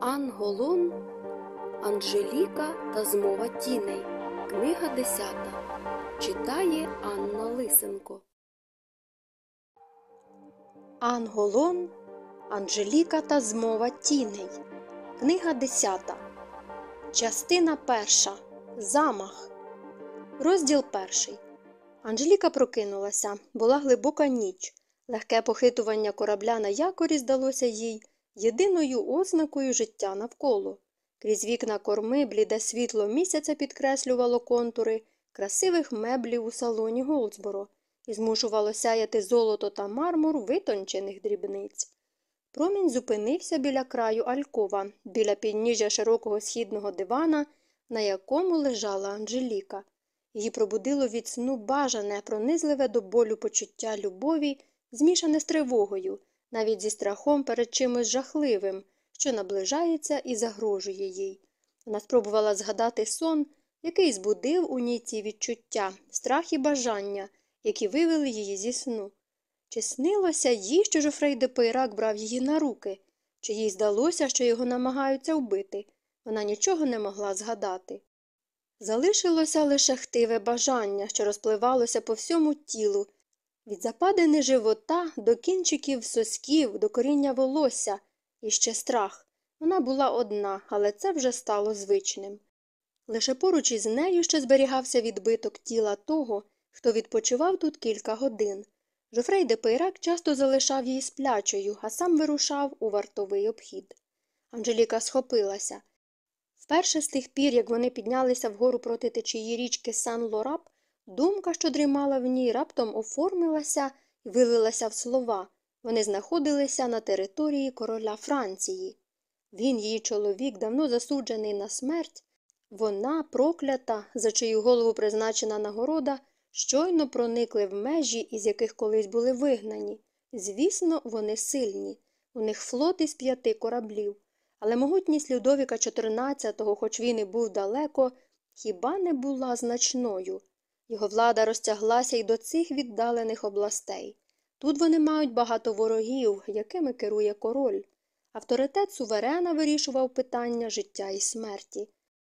Анголон, Анжеліка та змова тіней. Книга 10. Читає Анна Лисенко. Анголон, Анжеліка та змова тіней. Книга 10. Частина 1. Замах. Розділ 1. Анжеліка прокинулася. Була глибока ніч. Легке похитування корабля на якорі здалося їй єдиною ознакою життя навколо. Крізь вікна корми бліде світло місяця підкреслювало контури красивих меблів у салоні Голдсборо і змушувало сяяти золото та мармур витончених дрібниць. Промінь зупинився біля краю Алькова, біля підніжжя широкого східного дивана, на якому лежала Анжеліка. Її пробудило від сну бажане, пронизливе до болю почуття любові, змішане з тривогою, навіть зі страхом перед чимось жахливим, що наближається і загрожує їй. Вона спробувала згадати сон, який збудив у ній ці відчуття, страх і бажання, які вивели її зі сну. Чи снилося їй, що Жофрей де Пейрак брав її на руки, чи їй здалося, що його намагаються вбити. Вона нічого не могла згадати. Залишилося лише хтиве бажання, що розпливалося по всьому тілу, від западини живота до кінчиків сосків, до коріння волосся, і ще страх. Вона була одна, але це вже стало звичним. Лише поруч із нею ще зберігався відбиток тіла того, хто відпочивав тут кілька годин. Жофрей де Пейрак часто залишав її сплячою, а сам вирушав у вартовий обхід. Анжеліка схопилася. Вперше з тих пір, як вони піднялися вгору проти течії річки Сан Лораб, думка, що дрімала в ній, раптом оформилася і вилилася в слова. Вони знаходилися на території короля Франції. Він, її чоловік, давно засуджений на смерть, вона, проклята, за чию голову призначена нагорода, щойно проникли в межі, із яких колись були вигнані. Звісно, вони сильні. У них флот із п'яти кораблів. Але могутність Людовіка XIV, хоч він і був далеко, хіба не була значною. Його влада розтяглася й до цих віддалених областей. Тут вони мають багато ворогів, якими керує король. Авторитет суверена вирішував питання життя і смерті.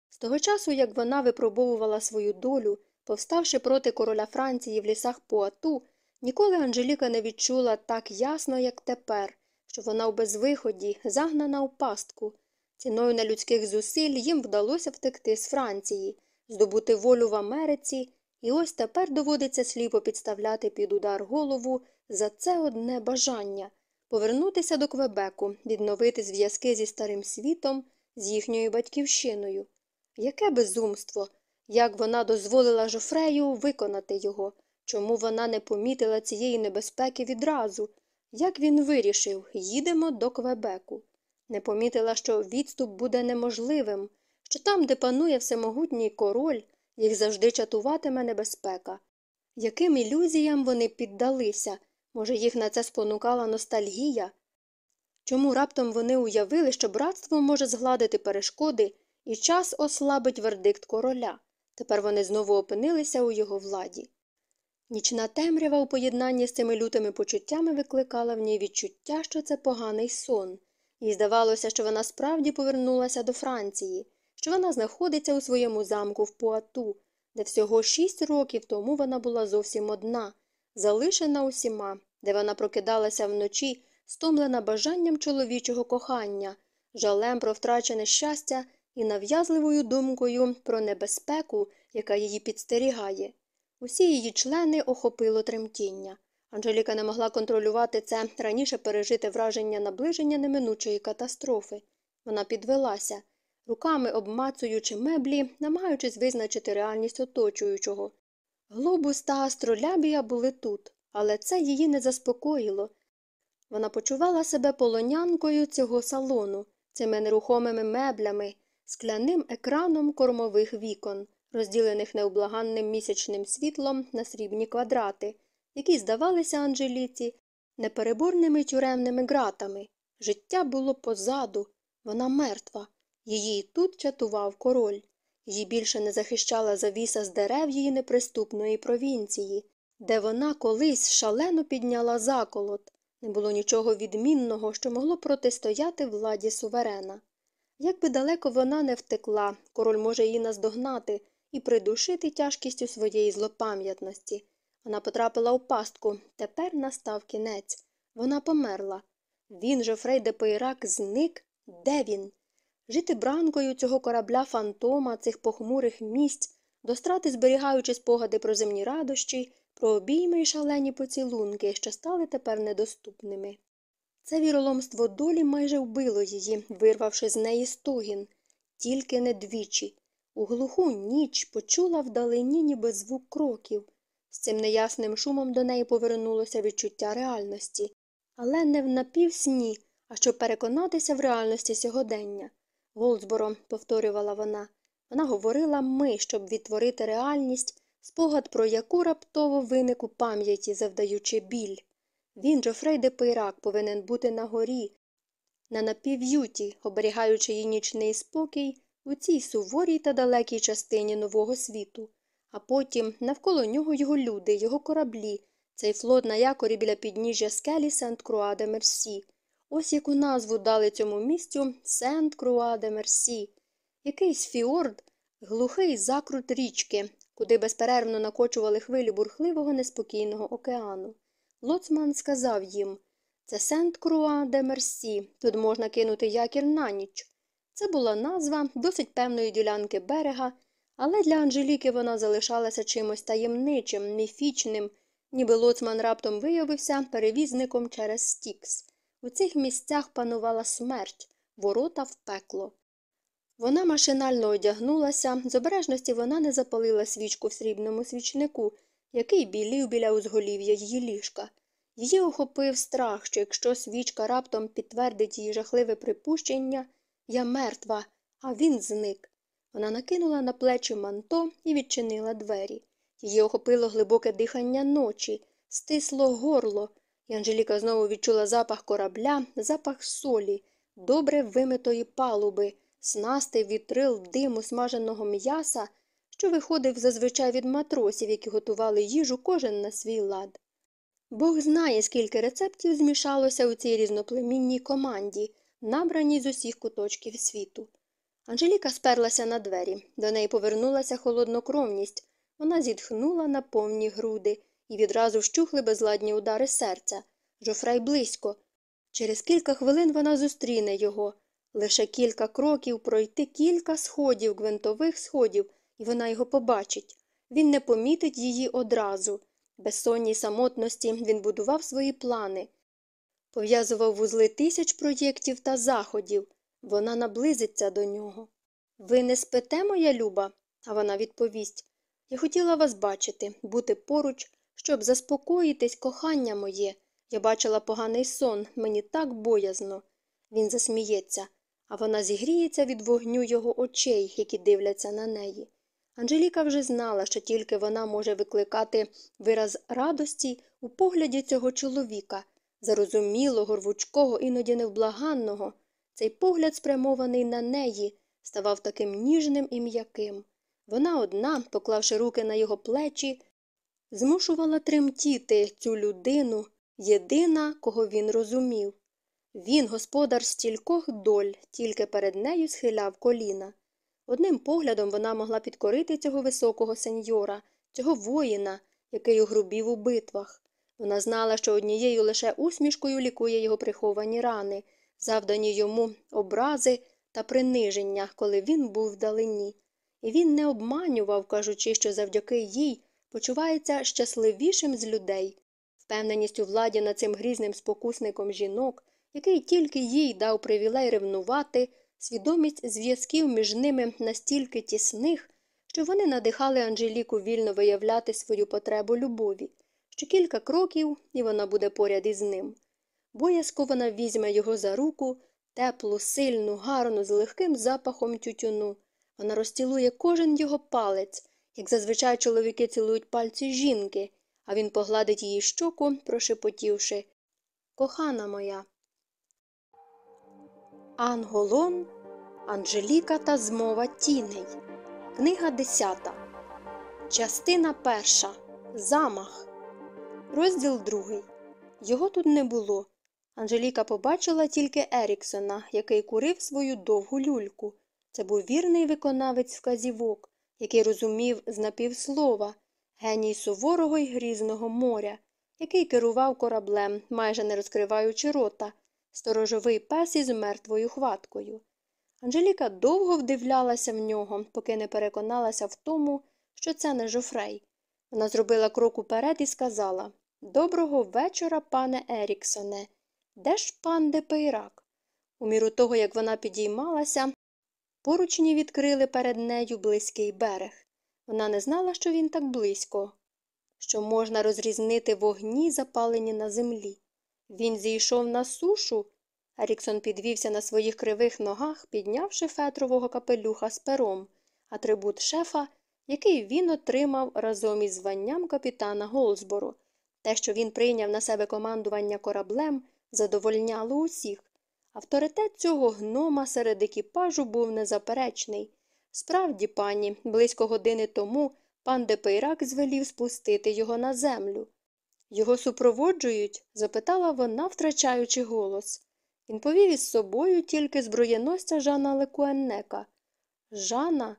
З того часу, як вона випробовувала свою долю, повставши проти короля Франції в лісах Пуату, ніколи Анжеліка не відчула так ясно, як тепер, що вона у безвиході, загнана у пастку. Ціною нелюдських зусиль їм вдалося втекти з Франції, здобути волю в Америці, і ось тепер доводиться сліпо підставляти під удар голову за це одне бажання повернутися до Квебеку, відновити зв'язки зі старим світом, з їхньою батьківщиною. Яке безумство! Як вона дозволила Жофрею виконати його, чому вона не помітила цієї небезпеки відразу? Як він вирішив їдемо до Квебеку. Не помітила, що відступ буде неможливим, що там, де панує всемогутній король, їх завжди чатуватиме небезпека. Яким ілюзіям вони піддалися? Може, їх на це спонукала ностальгія? Чому раптом вони уявили, що братство може згладити перешкоди і час ослабить вердикт короля? Тепер вони знову опинилися у його владі. Нічна темрява у поєднанні з цими лютими почуттями викликала в ній відчуття, що це поганий сон, їй здавалося, що вона справді повернулася до Франції, що вона знаходиться у своєму замку в Пуату, де всього шість років тому вона була зовсім одна, залишена усіма, де вона прокидалася вночі, стомлена бажанням чоловічого кохання, жалем про втрачене щастя і нав'язливою думкою про небезпеку, яка її підстерігає. Усі її члени охопило тремтіння. Анжеліка не могла контролювати це раніше пережити враження наближення неминучої катастрофи. Вона підвелася, руками обмацуючи меблі, намагаючись визначити реальність оточуючого. Глобус та астролябія були тут, але це її не заспокоїло. Вона почувала себе полонянкою цього салону, цими нерухомими меблями, скляним екраном кормових вікон, розділених необлаганним місячним світлом на срібні квадрати, які здавалися Анжеліці непереборними тюремними ґратами. Життя було позаду, вона мертва. Її тут чатував король. Її більше не захищала завіса з дерев її неприступної провінції, де вона колись шалено підняла заколот. Не було нічого відмінного, що могло протистояти владі суверена. Як би далеко вона не втекла, король може її наздогнати і придушити тяжкістю своєї злопам'ятності. Вона потрапила у пастку, тепер настав кінець. Вона померла. Він, Жофрей де Пейрак, зник. Де він? Жити бранкою цього корабля фантома, цих похмурих місць, до страти зберігаючи спогади про земні радощі, про обійми й шалені поцілунки, що стали тепер недоступними. Це віроломство долі майже вбило її, вирвавши з неї стогін, тільки не двічі. У глуху ніч почула вдалині ніби звук кроків. З цим неясним шумом до неї повернулося відчуття реальності, але не в напівсні, а щоб переконатися в реальності сьогодення. Голдсборо, повторювала вона, вона говорила ми, щоб відтворити реальність, спогад про яку раптово виник у пам'яті, завдаючи біль. Він, Джофрей де Пейрак, повинен бути на горі, на напів'юті, оберігаючи її нічний спокій у цій суворій та далекій частині нового світу, а потім навколо нього його люди, його кораблі, цей флот на якорі біля підніжжя скелі Сент Круа де Мерсі. Ось яку назву дали цьому місцю Сент Круа де Мерсі. Якийсь фіорд, глухий закрут річки, куди безперервно накочували хвилі бурхливого неспокійного океану. Лоцман сказав їм це Сент Круа де Мерсі, тут можна кинути якір на ніч. Це була назва досить певної ділянки берега, але для Анжеліки вона залишалася чимось таємничим, міфічним, ніби лоцман раптом виявився перевізником через Стікс. У цих місцях панувала смерть, ворота в пекло. Вона машинально одягнулася, з обережності вона не запалила свічку в срібному свічнику, який білів біля узголів'я її ліжка. Її охопив страх, що якщо свічка раптом підтвердить її жахливе припущення, я мертва, а він зник. Вона накинула на плечі манто і відчинила двері. Її охопило глибоке дихання ночі, стисло горло, Анжеліка знову відчула запах корабля, запах солі, добре вимитої палуби, снасти, вітрил, диму смаженого м'яса, що виходив зазвичай від матросів, які готували їжу кожен на свій лад. Бог знає, скільки рецептів змішалося у цій різноплемінній команді, набраній з усіх куточків світу. Анжеліка сперлася на двері, до неї повернулася холоднокровність. Вона зітхнула на повні груди і відразу вщухли безладні удари серця. Жофрей близько. Через кілька хвилин вона зустріне його. Лише кілька кроків пройти кілька сходів, гвинтових сходів, і вона його побачить. Він не помітить її одразу. Безсонній самотності він будував свої плани, пов'язував вузли тисяч проєктів та заходів. Вона наблизиться до нього. Ви не спите, моя люба? А вона відповість Я хотіла вас бачити, бути поруч, щоб заспокоїтись, кохання моє. Я бачила поганий сон, мені так боязно. Він засміється, а вона зігріється від вогню його очей, які дивляться на неї. Анжеліка вже знала, що тільки вона може викликати вираз радості у погляді цього чоловіка, зарозумілого, рвучкого, іноді невблаганного. Цей погляд, спрямований на неї, ставав таким ніжним і м'яким. Вона одна, поклавши руки на його плечі, змушувала тремтіти цю людину, єдина, кого він розумів. Він, господар стількох доль, тільки перед нею схиляв коліна. Одним поглядом вона могла підкорити цього високого сеньора, цього воїна, який огрубів у битвах. Вона знала, що однією лише усмішкою лікує його приховані рани, завдані йому образи та приниження, коли він був вдалині. І він не обманював, кажучи, що завдяки їй почувається щасливішим з людей. Впевненість у владі над цим грізним спокусником жінок, який тільки їй дав привілей ревнувати, свідомість зв'язків між ними настільки тісних, що вони надихали Анжеліку вільно виявляти свою потребу любові, що кілька кроків, і вона буде поряд із ним. Боязко вона візьме його за руку, теплу, сильну, гарну, з легким запахом тютюну. Вона розцілує кожен його палець, як зазвичай чоловіки цілують пальці жінки, а він погладить її щоку, прошепотівши Кохана моя. Анголон, Анжеліка та змова тіней. Книга 10. Частина 1. Замах. Розділ 2. Його тут не було. Анжеліка побачила тільки Еріксона, який курив свою довгу люльку. Це був вірний виконавець вказівок, який розумів з напівслова, геній суворого й грізного моря, який керував кораблем, майже не розкриваючи рота, сторожовий пес із мертвою хваткою. Анжеліка довго вдивлялася в нього, поки не переконалася в тому, що це не Жофрей. Вона зробила крок уперед і сказала Доброго вечора, пане Еріксоне. Де ж пан де Пейрак? У міру того, як вона підіймалася, поручні відкрили перед нею близький берег. Вона не знала, що він так близько, що можна розрізнити вогні, запалені на землі. Він зійшов на сушу. Еріксон підвівся на своїх кривих ногах, піднявши фетрового капелюха з пером, атрибут шефа, який він отримав разом із званням капітана Голсборо. Те, що він прийняв на себе командування кораблем, задовольняло усіх. Авторитет цього гнома серед екіпажу був незаперечний. Справді, пані, близько години тому пан де Пейрак звелів спустити його на землю. Його супроводжують? запитала вона, втрачаючи голос. Він повів із собою тільки зброєносця Жана Лекуеннека. Жана.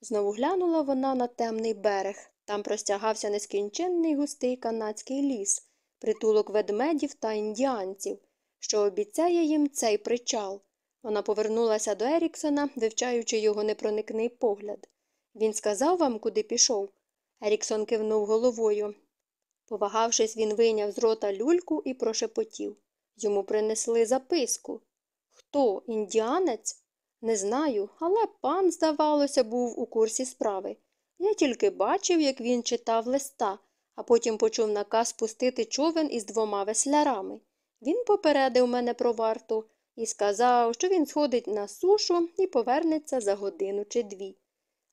Знову глянула вона на темний берег. Там простягався нескінченний густий канадський ліс, притулок ведмедів та індіанців, що обіцяє їм цей причал. Вона повернулася до Еріксона, вивчаючи його непроникний погляд. Він сказав вам, куди пішов. Еріксон кивнув головою. Повагавшись, він вийняв з рота люльку і прошепотів. Йому принесли записку. Хто, індіанець? Не знаю, але пан, здавалося, був у курсі справи. Я тільки бачив, як він читав листа, а потім почув наказ пустити човен із двома веслярами. Він попередив мене про варту і сказав, що він сходить на сушу і повернеться за годину чи дві.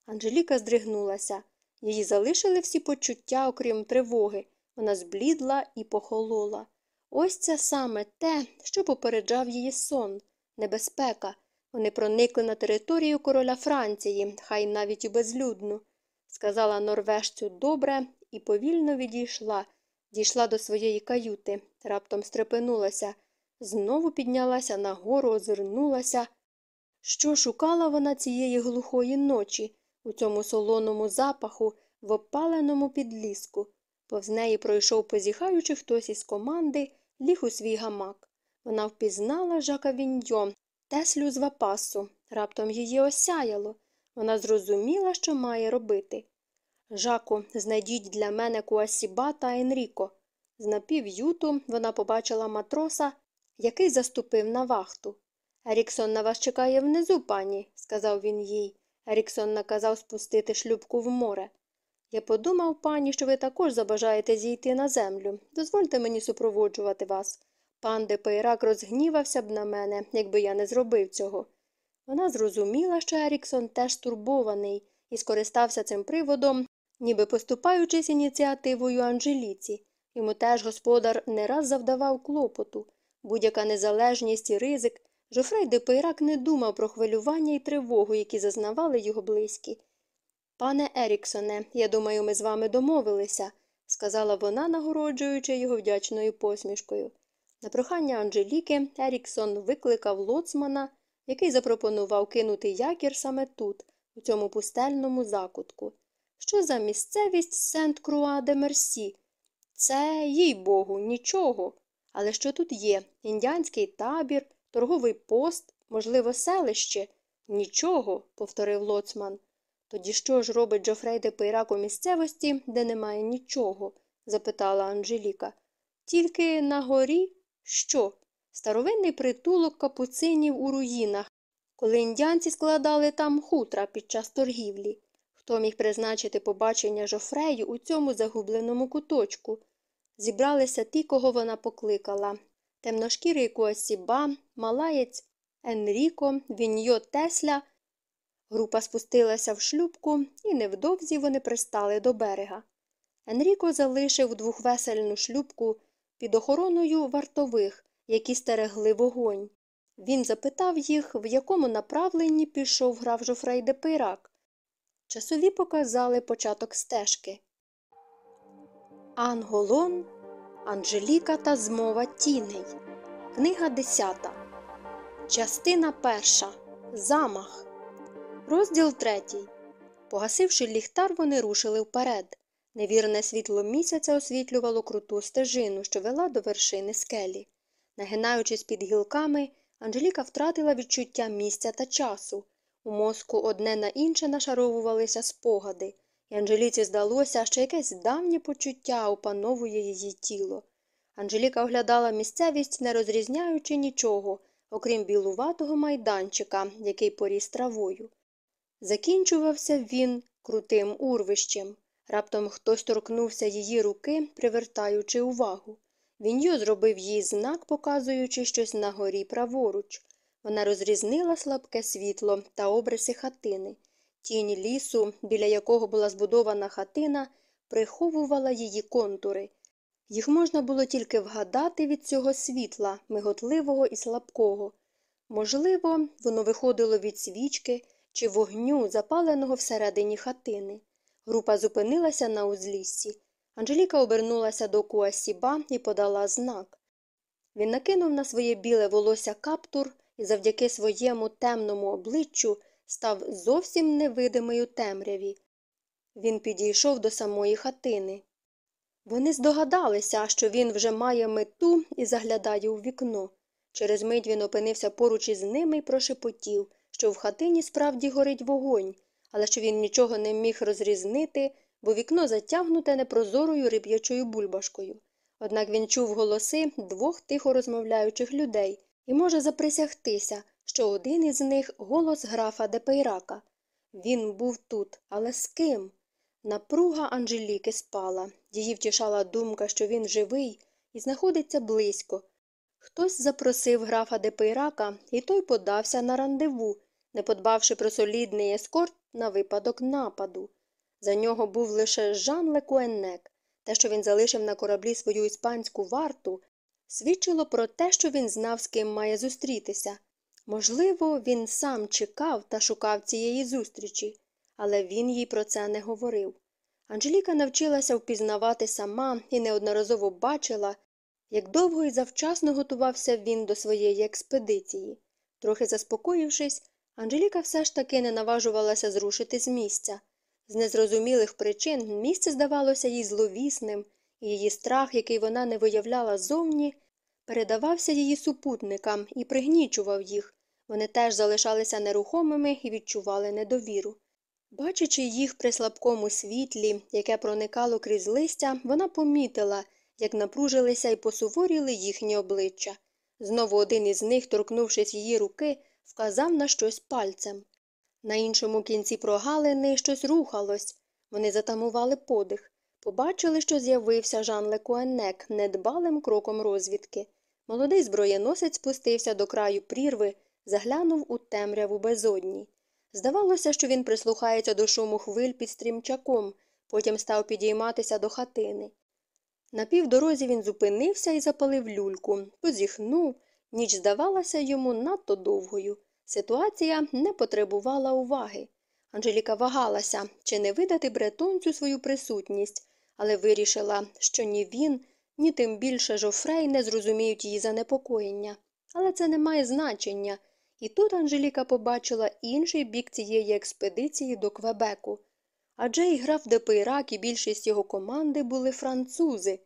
Анжеліка здригнулася. Її залишили всі почуття, окрім тривоги. Вона зблідла і похолола. Ось це саме те, що попереджав її сон, небезпека. Вони проникли на територію короля Франції, хай навіть і безлюдну. Сказала норвежцю добре і повільно відійшла, дійшла до своєї каюти, раптом стрепенулася, знову піднялася нагору, озирнулася. Що шукала вона цієї глухої ночі, у цьому солоному запаху, в опаленому підліску? Повз неї пройшов позіхаючи хтось із команди, ліг у свій гамак. Вона впізнала жака Віньйо, теслю з вапасу. Раптом її осяяло. Вона зрозуміла, що має робити. Жаку, знайдіть для мене Куасіба та Енріко. З напів'юту вона побачила матроса, який заступив на вахту. Еріксон на вас чекає внизу, пані, сказав він їй. Еріксон наказав спустити шлюпку в море. Я подумав, пані, що ви також забажаєте зійти на землю. Дозвольте мені супроводжувати вас. Пан де Пейрак розгнівався б на мене, якби я не зробив цього. Вона зрозуміла, що Еріксон теж стурбований, і скористався цим приводом, ніби поступаючись ініціативою Анжеліці. Йому теж господар не раз завдавав клопоту. Будь-яка незалежність і ризик. Жофрей де Пейрак не думав про хвилювання і тривогу, які зазнавали його близькі. Пане Еріксоне, я думаю, ми з вами домовилися, сказала вона, нагороджуючи його вдячною посмішкою. На прохання Анжеліки Еріксон викликав лоцмана, який запропонував кинути якір саме тут, у цьому пустельному закутку. Що за місцевість Сент Круа де Мерсі? Це, їй богу, нічого. Але що тут є? Індіанський табір, торговий пост, можливо, селище? Нічого, повторив лоцман. Тоді що ж робить Джофрей де Пейрак у місцевості, де немає нічого? запитала Анжеліка. Тільки на горі що? Старовинний притулок капуцинів у руїнах, коли індіанці складали там хутра під час торгівлі. Хто міг призначити побачення Жофрею у цьому загубленому куточку? Зібралися ті, кого вона покликала темношкірий Куасіба, Малаєць, Енріко, Віньо Тесля. Група спустилася в шлюбку, і невдовзі вони пристали до берега. Енріко залишив двохвесельну шлюбку під охороною вартових, які стерегли вогонь. Він запитав їх, в якому направленні пішов граф Жофрей де Пейрак. Часові показали початок стежки. Анголон, Анжеліка та змова тіней. Книга 10. Частина 1. Замах. Розділ 3. Погасивши ліхтар, вони рушили вперед. Невірне світло місяця освітлювало круту стежину, що вела до вершини скелі. Нагинаючись під гілками, Анжеліка втратила відчуття місця та часу. У мозку одне на інше нашаровувалися спогади, і Анжеліці здалося, що якесь давнє почуття опановує її тіло. Анжеліка оглядала місцевість, не розрізняючи нічого, окрім білуватого майданчика, який поріс травою. Закінчувався він крутим урвищем. Раптом хтось торкнувся її руки, привертаючи увагу. Віньо зробив їй знак, показуючи щось на горі праворуч. Вона розрізнила слабке світло та обриси хатини. Тінь лісу, біля якого була збудована хатина, приховувала її контури. Їх можна було тільки вгадати від цього світла, миготливого і слабкого. Можливо, воно виходило від свічки чи вогню, запаленого всередині хатини. Група зупинилася на узліссі. Анжеліка обернулася до Куасіба і подала знак. Він накинув на своє біле волосся каптур і завдяки своєму темному обличчю став зовсім невидимий у темряві. Він підійшов до самої хатини. Вони здогадалися, що він вже має мету і заглядає у вікно. Через мить він опинився поруч із ними і прошепотів, що в хатині справді горить вогонь, але що він нічого не міг розрізнити, бо вікно затягнуте непрозорою риб'ячою бульбашкою. Однак він чув голоси двох тихо розмовляючих людей і може заприсягтися, що один із них голос графа де Пейрака. Він був тут, але з ким? Напруга Анжеліки спала. Її втішала думка, що він живий і знаходиться близько. Хтось запросив графа де Пейрака, і той подався на рандеву, не подбавши про солідний ескорт на випадок нападу. За нього був лише Жан Лекуеннек. Те, що він залишив на кораблі свою іспанську варту, свідчило про те, що він знав, з ким має зустрітися. Можливо, він сам чекав та шукав цієї зустрічі, але він їй про це не говорив. Анжеліка навчилася впізнавати сама і неодноразово бачила, як довго і завчасно готувався він до своєї експедиції. Трохи заспокоївшись, Анжеліка все ж таки не наважувалася зрушити з місця. З незрозумілих причин місце здавалося їй зловісним, її страх, який вона не виявляла зовні, передавався її супутникам і пригнічував їх. Вони теж залишалися нерухомими і відчували недовіру. Бачачи їх при слабкому світлі, яке проникало крізь листя, вона помітила, як напружилися і посуворіли їхні обличчя. Знову один із них, торкнувшись її руки, вказав на щось пальцем. На іншому кінці прогалини щось рухалось. Вони затамували подих, побачили, що з'явився Жан Лекуеннек недбалим кроком розвідки. Молодий зброєносець спустився до краю прірви, заглянув у темряву безодні. Здавалося, що він прислухається до шуму хвиль під стрімчаком, потім став підійматися до хатини. На півдорозі він зупинився і запалив люльку, позіхнув, ніч здавалася йому надто довгою. Ситуація не потребувала уваги. Анжеліка вагалася, чи не видати бретонцю свою присутність, але вирішила, що ні він, ні тим більше Жофрей не зрозуміють її занепокоєння. Але це не має значення. І тут Анжеліка побачила інший бік цієї експедиції до Квебеку. Адже і граф де Пейрак і більшість його команди були французи.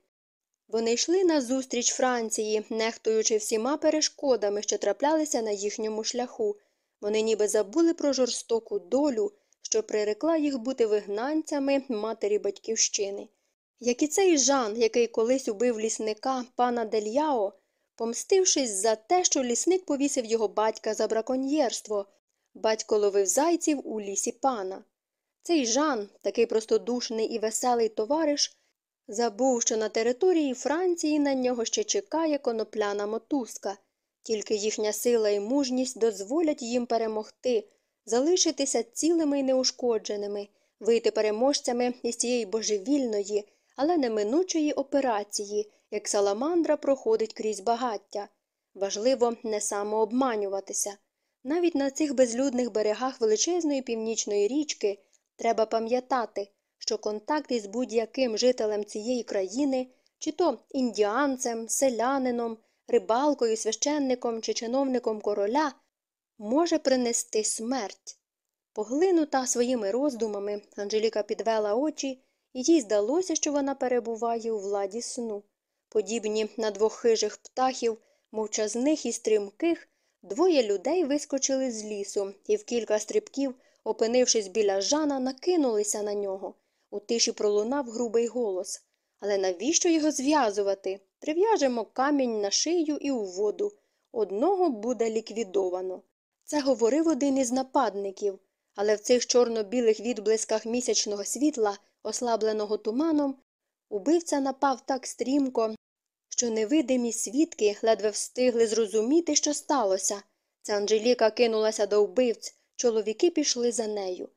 Вони йшли на зустріч Франції, нехтуючи всіма перешкодами, що траплялися на їхньому шляху. Вони ніби забули про жорстоку долю, що прирекла їх бути вигнанцями матері батьківщини. Як і цей Жан, який колись убив лісника пана Дельяо, помстившись за те, що лісник повісив його батька за браконьєрство, батько ловив зайців у лісі пана. Цей Жан, такий простодушний і веселий товариш, забув, що на території Франції на нього ще чекає конопляна мотузка, тільки їхня сила і мужність дозволять їм перемогти, залишитися цілими і неушкодженими, вийти переможцями із цієї божевільної, але неминучої операції, як саламандра проходить крізь багаття. Важливо не самообманюватися. Навіть на цих безлюдних берегах величезної північної річки треба пам'ятати, що контакт із будь-яким жителем цієї країни, чи то індіанцем, селянином, рибалкою, священником чи чиновником короля, може принести смерть. Поглинута своїми роздумами, Анжеліка підвела очі, і їй здалося, що вона перебуває у владі сну. Подібні на двох хижих птахів, мовчазних і стрімких, двоє людей вискочили з лісу і в кілька стрибків, опинившись біля Жана, накинулися на нього. У тиші пролунав грубий голос. Але навіщо його зв'язувати? Прив'яжемо камінь на шию і у воду. Одного буде ліквідовано. Це говорив один із нападників, але в цих чорно-білих відблисках місячного світла, ослабленого туманом, убивця напав так стрімко, що невидимі свідки ледве встигли зрозуміти, що сталося. Це Анжеліка кинулася до вбивць, чоловіки пішли за нею.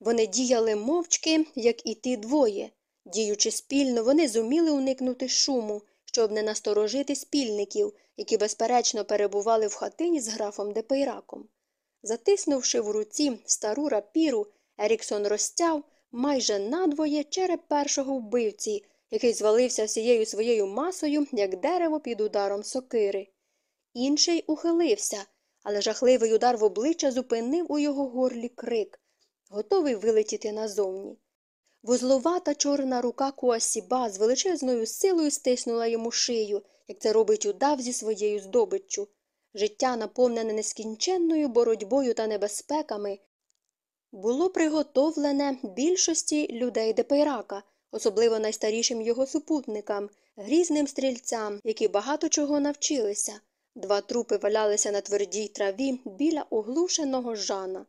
Вони діяли мовчки, як і ті двоє. Діючи спільно, вони зуміли уникнути шуму, щоб не насторожити спільників, які безперечно перебували в хатині з графом де Пейраком. Затиснувши в руці стару рапіру, Еріксон розтяв майже надвоє череп першого вбивці, який звалився всією своєю масою, як дерево під ударом сокири. Інший ухилився, але жахливий удар в обличчя зупинив у його горлі крик, готовий вилетіти назовні. Вузловата чорна рука Куасіба з величезною силою стиснула йому шию, як це робить удав зі своєю здобиччю. Життя, наповнене нескінченною боротьбою та небезпеками, було приготовлене більшості людей Депейрака, особливо найстарішим його супутникам, грізним стрільцям, які багато чого навчилися. Два трупи валялися на твердій траві біля оглушеного жана.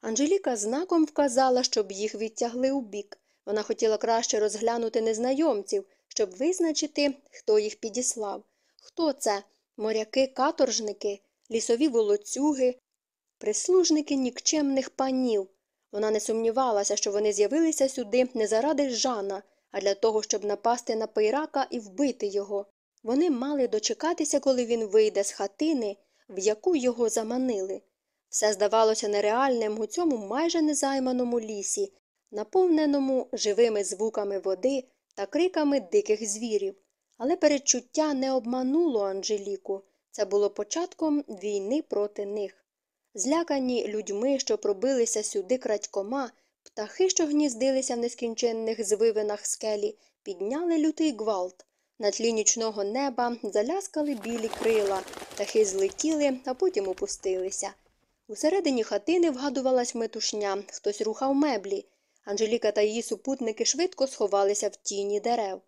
Анжеліка знаком вказала, щоб їх відтягли у бік. Вона хотіла краще розглянути незнайомців, щоб визначити, хто їх підіслав. Хто це моряки, каторжники, лісові волоцюги, прислужники нікчемних панів. Вона не сумнівалася, що вони з'явилися сюди не заради Жана, а для того, щоб напасти на пейрака і вбити його. Вони мали дочекатися, коли він вийде з хатини, в яку його заманили. Все здавалося нереальним у цьому майже незайманому лісі, наповненому живими звуками води та криками диких звірів. Але передчуття не обмануло Анжеліку це було початком війни проти них. Злякані людьми, що пробилися сюди крадькома, птахи, що гніздилися в нескінченних звивинах скелі, підняли лютий гвалт. На тлі нічного неба заляскали білі крила, птахи злетіли, а потім опустилися. Усередині хатини вгадувалась метушня, хтось рухав меблі. Анжеліка та її супутники швидко сховалися в тіні дерев.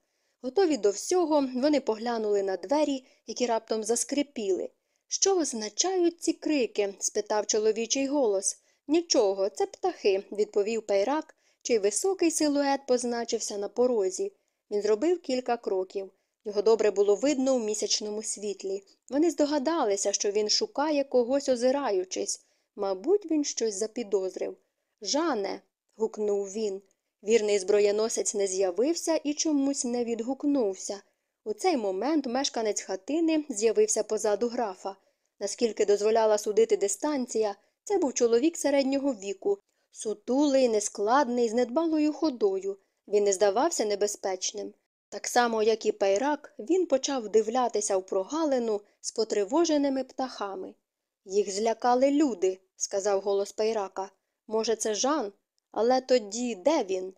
Готові до всього, вони поглянули на двері, які раптом заскрипіли. Що означають ці крики? спитав чоловічий голос. Нічого, це птахи, відповів Пейрак, чий високий силует позначився на порозі. Він зробив кілька кроків. Його добре було видно у місячному світлі. Вони здогадалися, що він шукає когось, озираючись. Мабуть, він щось запідозрив. Жане. гукнув він. Вірний зброєносець не з'явився і чомусь не відгукнувся. У цей момент мешканець хатини з'явився позаду графа. Наскільки дозволяла судити дистанція, це був чоловік середнього віку, сутулий, нескладний, з недбалою ходою. Він не здавався небезпечним. Так само, як і пайрак, він почав дивлятися в прогалину з потривоженими птахами. Їх злякали люди, сказав голос пайрака. Може, це Жан? Але тоді де він?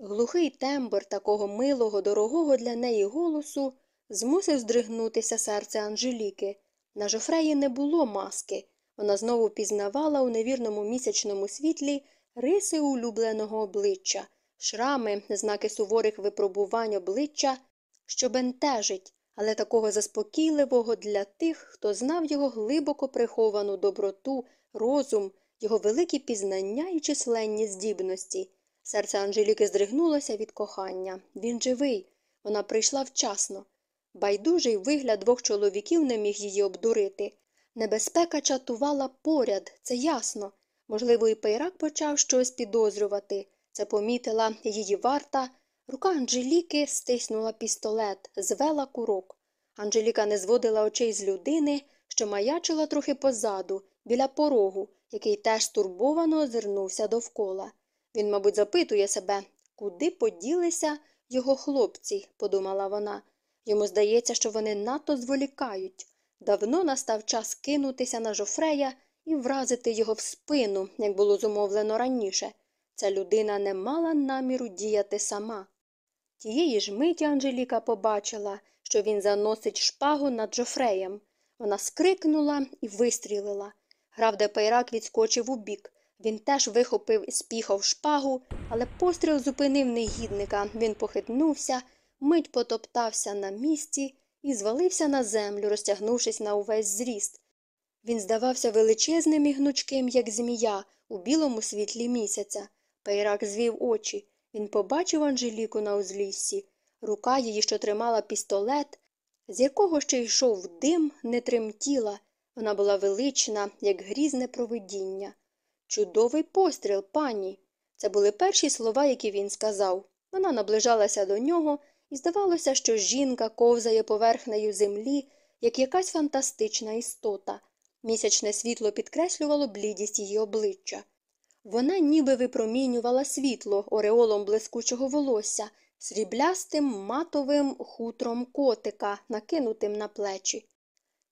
Глухий тембр такого милого, дорогого для неї голосу змусив здригнутися серце Анжеліки. На жофреї не було маски. Вона знову пізнавала у невірному місячному світлі риси улюбленого обличчя, шрами, знаки суворих випробувань обличчя, що бентежить, але такого заспокійливого для тих, хто знав його глибоко приховану доброту, розум, його великі пізнання і численні здібності. Серце Анжеліки здригнулося від кохання. Він живий. Вона прийшла вчасно. Байдужий вигляд двох чоловіків не міг її обдурити. Небезпека чатувала поряд, це ясно. Можливо, і Пейрак почав щось підозрювати. Це помітила її варта. Рука Анжеліки стиснула пістолет, звела курок. Анжеліка не зводила очей з людини, що маячила трохи позаду, біля порогу, який теж стурбовано озирнувся довкола. Він, мабуть, запитує себе, куди поділися його хлопці, подумала вона. Йому здається, що вони надто зволікають. Давно настав час кинутися на жофрея і вразити його в спину, як було зумовлено раніше. Ця людина не мала наміру діяти сама. Тієї ж миті Анжеліка побачила, що він заносить шпагу над Жофреєм. Вона скрикнула і вистрілила. Граф де Пейрак відскочив убік. Він теж вихопив із піхов шпагу, але постріл зупинив негідника. Він похитнувся, мить потоптався на місці і звалився на землю, розтягнувшись на увесь зріст. Він здавався величезним і гнучким, як змія, у білому світлі місяця. Пейрак звів очі. Він побачив Анжеліку на узліссі. Рука її, що тримала пістолет, з якого ще йшов дим, не тремтіла. Вона була велична, як грізне провидіння. Чудовий постріл, пані. Це були перші слова, які він сказав. Вона наближалася до нього, і здавалося, що жінка ковзає поверхнею землі, як якась фантастична істота. Місячне світло підкреслювало блідість її обличчя. Вона ніби випромінювала світло ореолом блискучого волосся, сріблястим матовим хутром котика, накинутим на плечі.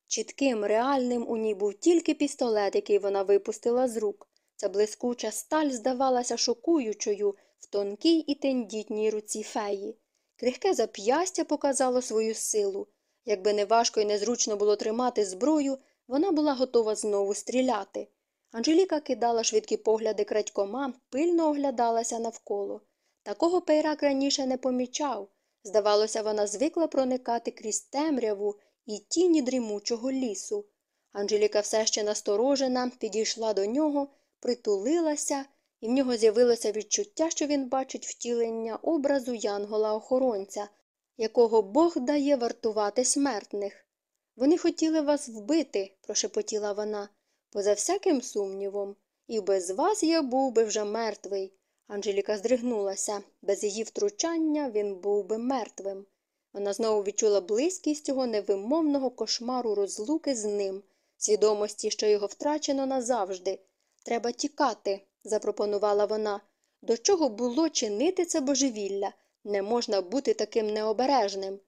Чітким, реальним у ній був тільки пістолет, який вона випустила з рук. Ця блискуча сталь здавалася шокуючою в тонкій і тендітній руці феї. Крихке зап'ястя показало свою силу. Якби не важко і незручно було тримати зброю, вона була готова знову стріляти. Анжеліка кидала швидкі погляди крадькома, пильно оглядалася навколо. Такого пейрак раніше не помічав. Здавалося, вона звикла проникати крізь темряву і тіні дрімучого лісу. Анжеліка все ще насторожена, підійшла до нього, притулилася, і в нього з'явилося відчуття, що він бачить втілення образу янгола-охоронця, якого Бог дає вартувати смертних. Вони хотіли вас вбити, прошепотіла вона, поза всяким сумнівом, і без вас я був би вже мертвий. Анжеліка здригнулася. Без її втручання він був би мертвим. Вона знову відчула близькість цього невимовного кошмару розлуки з ним, свідомості, що його втрачено назавжди. Треба тікати, запропонувала вона. До чого було чинити це божевілля? Не можна бути таким необережним.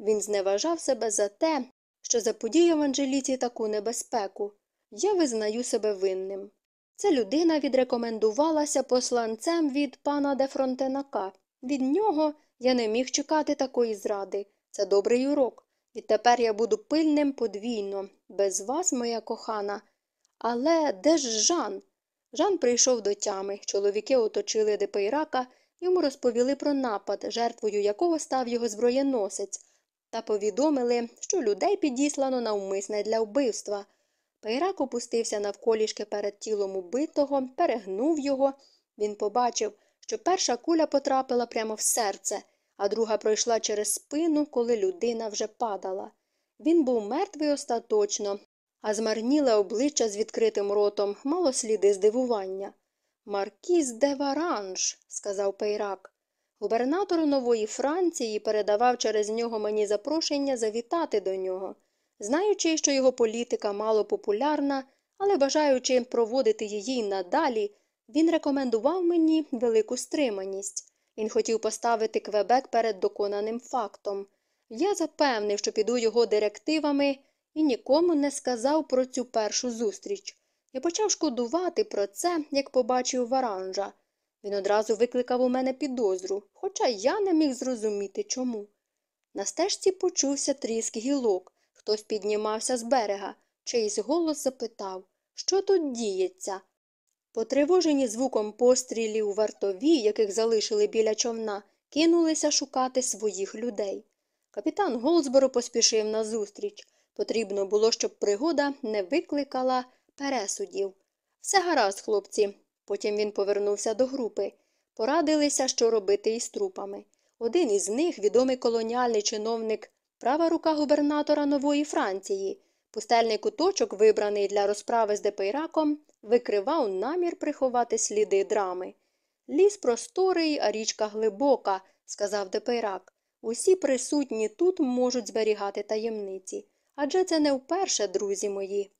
Він зневажав себе за те, що заподіяв Анжеліці таку небезпеку. Я визнаю себе винним. Ця людина відрекомендувалася посланцем від пана де Фронтенака. Від нього я не міг чекати такої зради. Це добрий урок. Відтепер я буду пильним подвійно, без вас, моя кохана. Але де ж Жан? Жан прийшов до тями. Чоловіки оточили Депейрака, йому розповіли про напад, жертвою якого став його зброєносець, та повідомили, що людей підіслано навмисне для вбивства. Пейрак опустився навколішки перед тілом убитого, перегнув його. Він побачив, що перша куля потрапила прямо в серце, а друга пройшла через спину, коли людина вже падала. Він був мертвий остаточно, а змарніле обличчя з відкритим ротом мало сліди здивування. Маркіз де Варанж, сказав Пейрак. Губернатор нової Франції передавав через нього мені запрошення завітати до нього. Знаючи, що його політика мало популярна, але бажаючи проводити її надалі, він рекомендував мені велику стриманість. Він хотів поставити Квебек перед доконаним фактом. Я запевнив, що піду його директивами і нікому не сказав про цю першу зустріч. Я почав шкодувати про це, як побачив варанжа. Він одразу викликав у мене підозру, хоча я не міг зрозуміти чому. На стежці почувся тріск гілок. Хтось піднімався з берега, чийсь голос запитав, що тут діється. Потривожені звуком пострілів вартові, яких залишили біля човна, кинулися шукати своїх людей. Капітан Голсборо поспішив назустріч. Потрібно було, щоб пригода не викликала пересудів. Все гаразд, хлопці. Потім він повернувся до групи. Порадилися, що робити із трупами. Один із них, відомий колоніальний чиновник, права рука губернатора нової Франції. Пустельний куточок, вибраний для розправи з де Пейраком, викривав намір приховати сліди драми. Ліс просторий, а річка глибока, сказав де Пейрак. Усі присутні тут можуть зберігати таємниці. Адже це не вперше, друзі мої.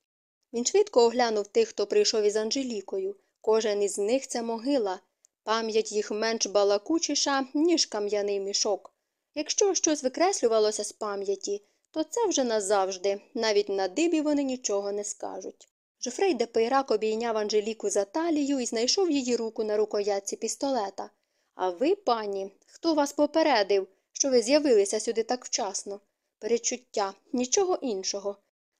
Він швидко оглянув тих, хто прийшов із Анжелікою. Кожен із них це могила. Пам'ять їх менш балакучіша, ніж кам'яний мішок. Якщо щось викреслювалося з пам'яті, то це вже назавжди, навіть на дибі вони нічого не скажуть. Жофрей де Пейрак обійняв Анжеліку за талію і знайшов її руку на рукоятці пістолета. А ви, пані, хто вас попередив, що ви з'явилися сюди так вчасно? Перечуття, нічого іншого.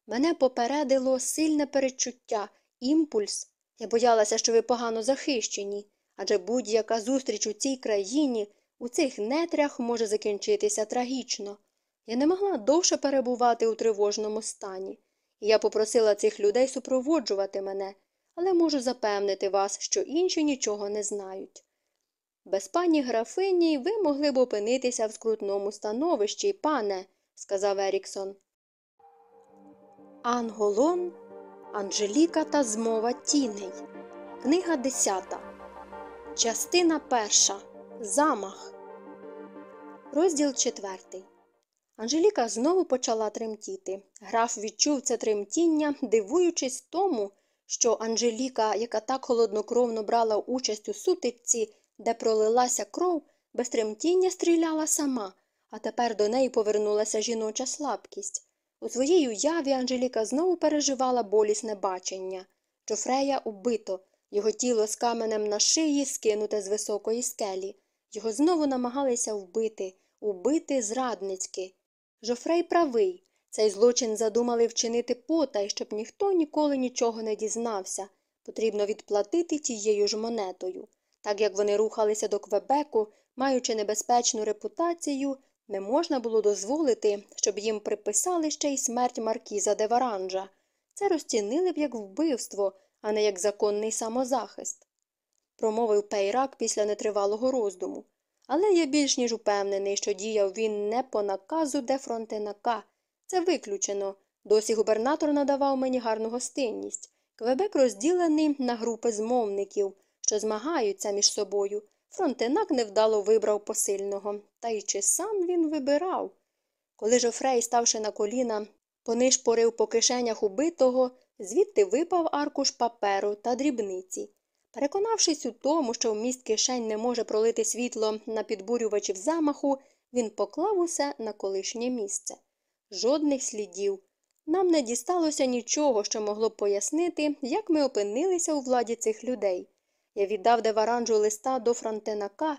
Мене попередило сильне перечуття, імпульс. Я боялася, що ви погано захищені, адже будь-яка зустріч у цій країні, у цих нетрях може закінчитися трагічно. Я не могла довше перебувати у тривожному стані, і я попросила цих людей супроводжувати мене, але можу запевнити вас, що інші нічого не знають. Без пані графині ви могли б опинитися в скрутному становищі, пане, сказав Еріксон. Анголон, Анжеліка та змова тіней. Книга 10. Частина 1. Замах. Розділ 4. Анжеліка знову почала тремтіти. Граф відчув це тремтіння, дивуючись тому, що Анжеліка, яка так холоднокровно брала участь у сутичці, де пролилася кров, без тремтіння стріляла сама, а тепер до неї повернулася жіноча слабкість. У своїй уяві Анжеліка знову переживала болісне бачення. Джофрея убито, його тіло з каменем на шиї скинуте з високої скелі. Його знову намагалися вбити, убити зрадницьки. Жофрей правий. Цей злочин задумали вчинити потай, щоб ніхто ніколи нічого не дізнався. Потрібно відплатити тією ж монетою. Так як вони рухалися до Квебеку, маючи небезпечну репутацію, не можна було дозволити, щоб їм приписали ще й смерть маркіза де Варанжа. Це розцінили б як вбивство, а не як законний самозахист. Промовив Пейрак після нетривалого роздуму. Але я більш ніж упевнений, що діяв він не по наказу де фронтенака. Це виключено. Досі губернатор надавав мені гарну гостинність. Квебек розділений на групи змовників, що змагаються між собою. Фронтенак невдало вибрав посильного, та й чи сам він вибирав. Коли Жофрей, ставши на коліна, понишпорив по кишенях убитого, звідти випав аркуш паперу та дрібниці. Переконавшись у тому, що вміст кишень не може пролити світло на підбурювачів замаху, він поклав усе на колишнє місце. Жодних слідів. Нам не дісталося нічого, що могло б пояснити, як ми опинилися у владі цих людей. Я віддав деваранжу листа до фронтенака.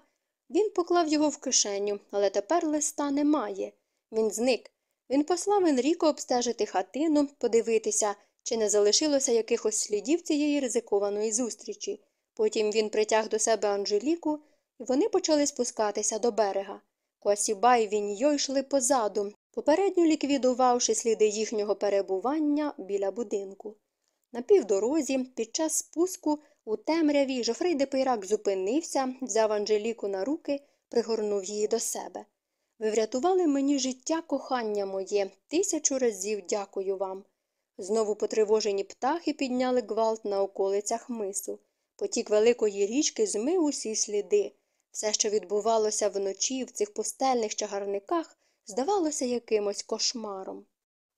Він поклав його в кишеню, але тепер листа немає. Він зник. Він послав Енріко обстежити хатину, подивитися, чи не залишилося якихось слідів цієї ризикованої зустрічі. Потім він притяг до себе Анжеліку, і вони почали спускатися до берега. Куасіба і Віньйо йшли позаду, попередньо ліквідувавши сліди їхнього перебування біля будинку. На півдорозі, під час спуску, у темряві Жофрей де Пейрак зупинився, взяв Анжеліку на руки, пригорнув її до себе. Ви врятували мені життя, кохання моє, тисячу разів дякую вам. Знову потривожені птахи підняли гвалт на околицях мису. Потік великої річки змив усі сліди. Все, що відбувалося вночі в цих пустельних чагарниках, здавалося якимось кошмаром.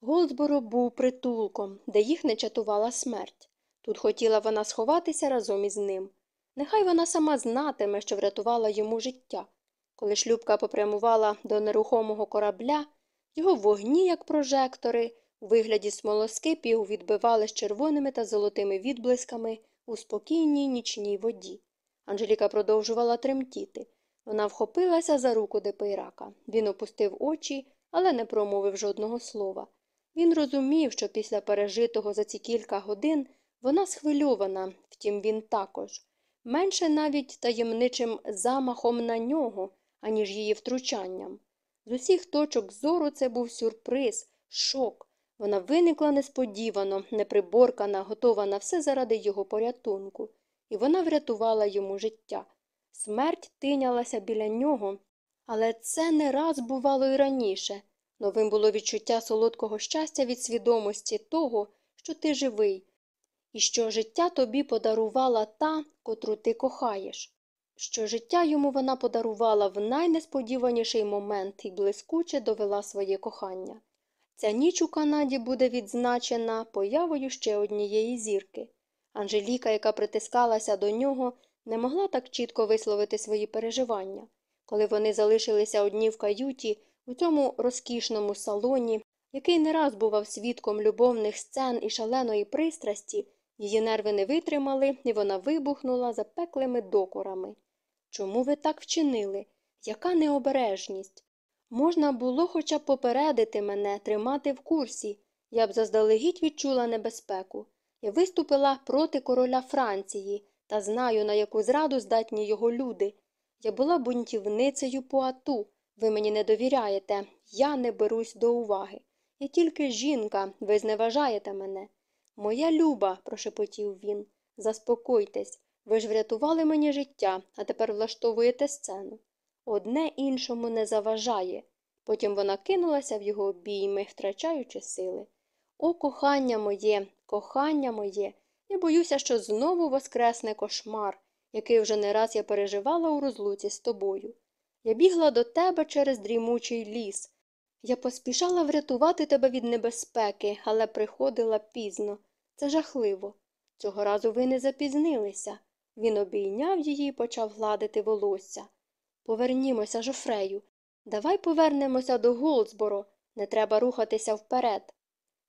Голдборо був притулком, де їх не чатувала смерть. Тут хотіла вона сховатися разом із ним. Нехай вона сама знатиме, що врятувала йому життя. Коли шлюбка попрямувала до нерухомого корабля, його вогні, як прожектори, у вигляді смолоскипів відбивали з червоними та золотими відблисками у спокійній нічній воді. Анжеліка продовжувала тремтіти. Вона вхопилася за руку Депейрака. Він опустив очі, але не промовив жодного слова. Він розумів, що після пережитого за ці кілька годин вона схвильована, втім він також, менше навіть таємничим замахом на нього, аніж її втручанням. З усіх точок зору це був сюрприз, шок. Вона виникла несподівано, неприборкана, готова на все заради його порятунку, і вона врятувала йому життя. Смерть тинялася біля нього, але це не раз бувало і раніше. Новим було відчуття солодкого щастя від свідомості того, що ти живий, і що життя тобі подарувала та, котру ти кохаєш, що життя йому вона подарувала в найнесподіваніший момент і блискуче довела своє кохання. Ця ніч у Канаді буде відзначена появою ще однієї зірки. Анжеліка, яка притискалася до нього, не могла так чітко висловити свої переживання. Коли вони залишилися одні в каюті, у цьому розкішному салоні, який не раз бував свідком любовних сцен і шаленої пристрасті, її нерви не витримали, і вона вибухнула запеклими докорами. Чому ви так вчинили? Яка необережність? Можна було хоча б попередити мене, тримати в курсі. Я б заздалегідь відчула небезпеку. Я виступила проти короля Франції та знаю, на яку зраду здатні його люди. Я була бунтівницею Пуату. Ви мені не довіряєте, я не берусь до уваги. Я тільки жінка, ви зневажаєте мене. Моя люба, прошепотів він, заспокойтесь. Ви ж врятували мені життя, а тепер влаштовуєте сцену. Одне іншому не заважає. Потім вона кинулася в його обійми, втрачаючи сили. О, кохання моє, кохання моє, я боюся, що знову воскресне кошмар, який вже не раз я переживала у розлуці з тобою. Я бігла до тебе через дрімучий ліс. Я поспішала врятувати тебе від небезпеки, але приходила пізно. Це жахливо. Цього разу ви не запізнилися. Він обійняв її і почав гладити волосся. Повернімося, Жофрею. Давай повернемося до Голдсборо. Не треба рухатися вперед.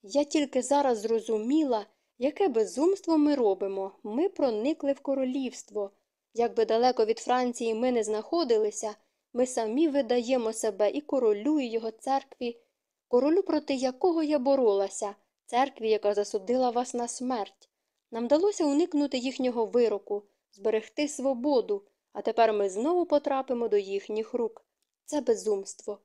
Я тільки зараз зрозуміла, яке безумство ми робимо. Ми проникли в королівство. Якби далеко від Франції ми не знаходилися, ми самі видаємо себе і королю, і його церкві, королю, проти якого я боролася, церкві, яка засудила вас на смерть. Нам вдалося уникнути їхнього вироку, зберегти свободу, а тепер ми знову потрапимо до їхніх рук. Це безумство.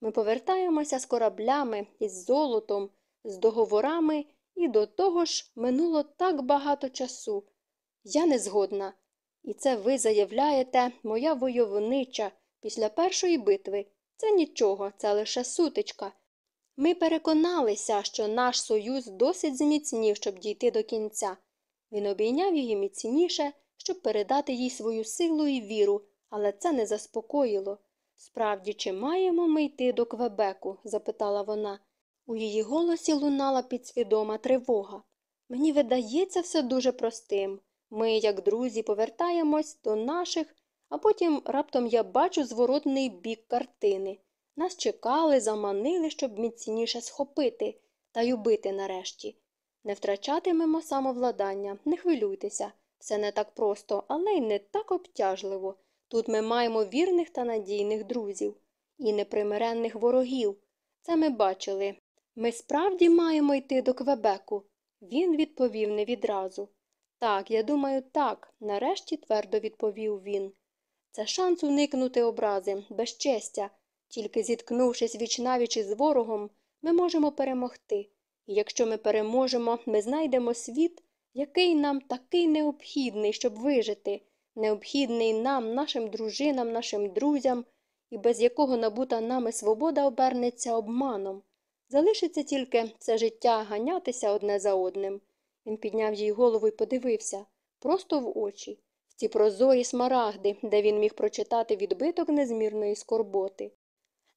Ми повертаємося з кораблями, із золотом, з договорами, і до того ж минуло так багато часу. Я не згодна. І це ви заявляєте, моя войовнича, після першої битви. Це нічого, це лише сутичка. Ми переконалися, що наш союз досить зміцнів, щоб дійти до кінця. Він обійняв її міцніше, щоб передати їй свою силу і віру, але це не заспокоїло. Справді, чи маємо ми йти до Квебеку? запитала вона. У її голосі лунала підсвідома тривога. Мені видається все дуже простим. Ми, як друзі, повертаємось до наших, а потім раптом я бачу зворотний бік картини. Нас чекали, заманили, щоб міцніше схопити та й убити нарешті. Не втрачатимемо самовладання, не хвилюйтеся. Все не так просто, але й не так обтяжливо. Тут ми маємо вірних та надійних друзів і непримиренних ворогів. Це ми бачили. Ми справді маємо йти до Квебеку. Він відповів не відразу. Так, я думаю, так, нарешті твердо відповів він. Це шанс уникнути образи, безчестя. Тільки зіткнувшись вічнавіч із ворогом, ми можемо перемогти. І якщо ми переможемо, ми знайдемо світ, який нам такий необхідний, щоб вижити, необхідний нам, нашим дружинам, нашим друзям, і без якого набута нами свобода обернеться обманом. Залишиться тільки це життя ганятися одне за одним. Він підняв їй голову і подивився просто в очі, ці прозорі смарагди, де він міг прочитати відбиток незмірної скорботи.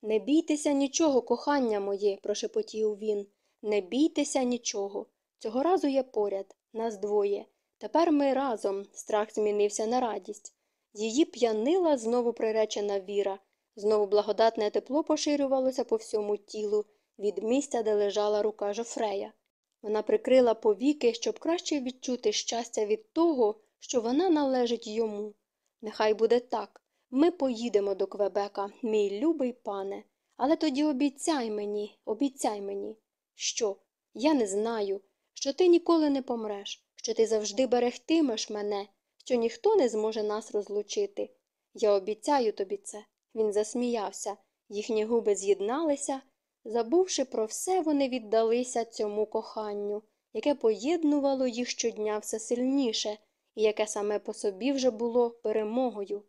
Не бійтеся нічого, кохання моє, прошепотів він. Не бійтеся нічого. Цього разу я поряд, нас двоє. Тепер ми разом. Страх змінився на радість. Її п'янила знову приречена віра, знову благодатне тепло поширювалося по всьому тілу від місця, де лежала рука Жофрея. Вона прикрила повіки, щоб краще відчути щастя від того, що вона належить йому. Нехай буде так. Ми поїдемо до Квебека, мій любий пане. Але тоді обіцяй мені, обіцяй мені. Що? Я не знаю, що ти ніколи не помреш, що ти завжди берегтимеш мене, що ніхто не зможе нас розлучити. Я обіцяю тобі це. Він засміявся, їхні губи з'єдналися. Забувши про все, вони віддалися цьому коханню, яке поєднувало їх щодня все сильніше, і яке саме по собі вже було перемогою.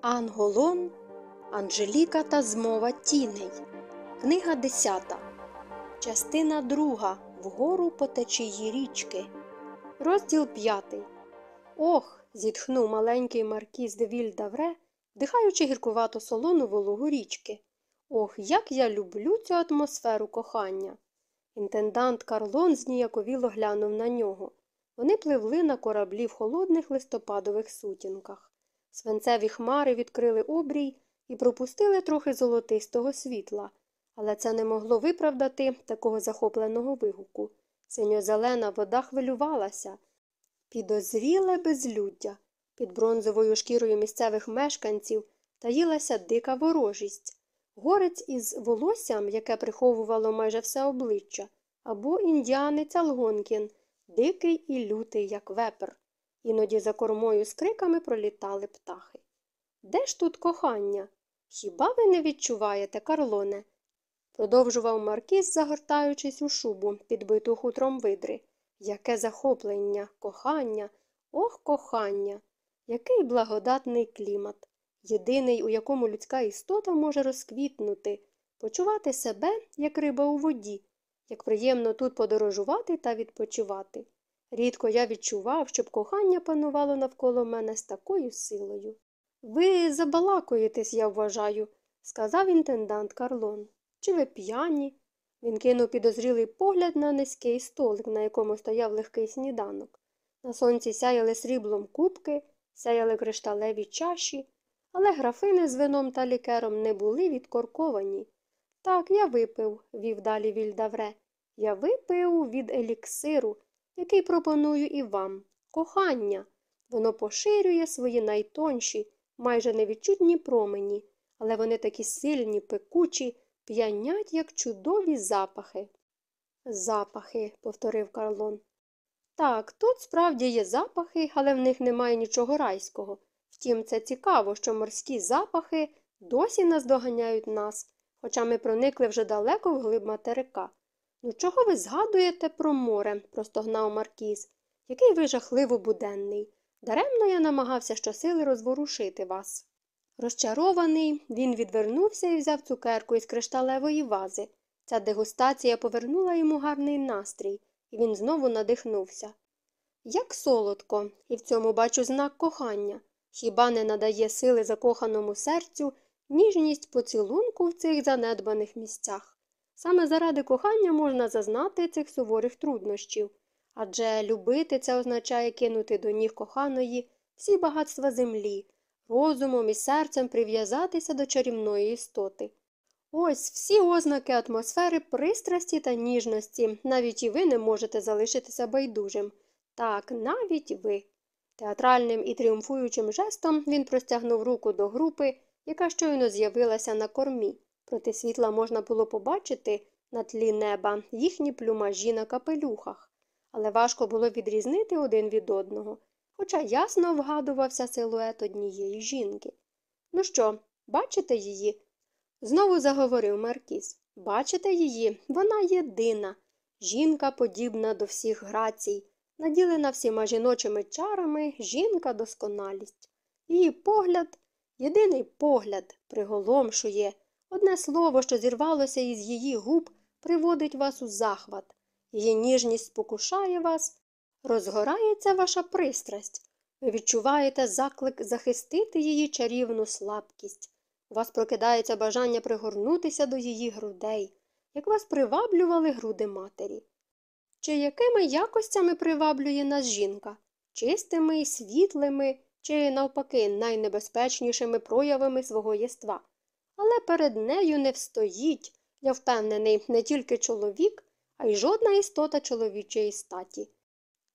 Анголон, Анжеліка та змова тіней. Книга 10. Частина 2. Вгору по течії річки. Розділ 5. Ох. зітхнув маленький маркіз де Вільдавре, вдихаючи гіркувато солону вологу річки. Ох, як я люблю цю атмосферу кохання. Інтендант Карлон зніяковіло глянув на нього. Вони пливли на кораблі в холодних листопадових сутінках. Свинцеві хмари відкрили обрій і пропустили трохи золотистого світла, але це не могло виправдати такого захопленого вигуку. Синьо-зелена вода хвилювалася, підозріле безлюддя. Під бронзовою шкірою місцевих мешканців таїлася дика ворожість, горець із волоссям, яке приховувало майже все обличчя, або індіанець Алгонкін, дикий і лютий, як вепер. Іноді за кормою з криками пролітали птахи. Де ж тут кохання? Хіба ви не відчуваєте, Карлоне? продовжував Маркіз, загортаючись у шубу, підбиту хутром видри. Яке захоплення, кохання, ох, кохання, який благодатний клімат, єдиний, у якому людська істота може розквітнути, почувати себе, як риба у воді, як приємно тут подорожувати та відпочивати. Рідко я відчував, щоб кохання панувало навколо мене з такою силою. Ви забалакуєтесь, я вважаю, сказав інтендант Карлон. Чи ви п'яні? Він кинув підозрілий погляд на низький столик, на якому стояв легкий сніданок. На сонці сяяли сріблом кубки, сяяли кришталеві чаші, але графини з вином та лікером не були відкорковані. Так, я випив, вів далі Вільдавре. Я випив від еліксиру, який пропоную і вам. Кохання. Воно поширює свої найтонші, майже невідчутні промені, але вони такі сильні, пекучі, п'янять, як чудові запахи. Запахи, повторив Карлон. Так, тут справді є запахи, але в них немає нічого райського. Втім, це цікаво, що морські запахи досі наздоганяють нас, хоча ми проникли вже далеко в глиб материка. Ну, чого ви згадуєте про море? простогнав Маркіз. Який ви жахливо буденний. Даремно я намагався щосили розворушити вас. Розчарований, він відвернувся і взяв цукерку із кришталевої вази. Ця дегустація повернула йому гарний настрій, і він знову надихнувся. Як солодко, і в цьому бачу знак кохання. Хіба не надає сили закоханому серцю ніжність поцілунку в цих занедбаних місцях? Саме заради кохання можна зазнати цих суворих труднощів, адже любити це означає кинути до ніг коханої всі багатства землі, розумом і серцем прив'язатися до чарівної істоти. Ось всі ознаки атмосфери пристрасті та ніжності, навіть і ви не можете залишитися байдужим. Так, навіть ви. Театральним і тріумфуючим жестом він простягнув руку до групи, яка щойно з'явилася на кормі. Проти світла можна було побачити на тлі неба їхні плюмажі на капелюхах, але важко було відрізнити один від одного, хоча ясно вгадувався силует однієї жінки. Ну що, бачите її? Знову заговорив Маркіз. Бачите її? Вона єдина. Жінка подібна до всіх грацій, наділена всіма жіночими чарами, жінка досконалість. Її погляд, єдиний погляд, приголомшує. Одне слово, що зірвалося із її губ, приводить вас у захват. Її ніжність спокушає вас, розгорається ваша пристрасть. Ви відчуваєте заклик захистити її чарівну слабкість. У вас прокидається бажання пригорнутися до її грудей, як вас приваблювали груди матері. Чи якими якостями приваблює нас жінка? Чистими, світлими, чи, навпаки, найнебезпечнішими проявами свого єства? Але перед нею не встоїть, я впевнений, не тільки чоловік, а й жодна істота чоловічої статі.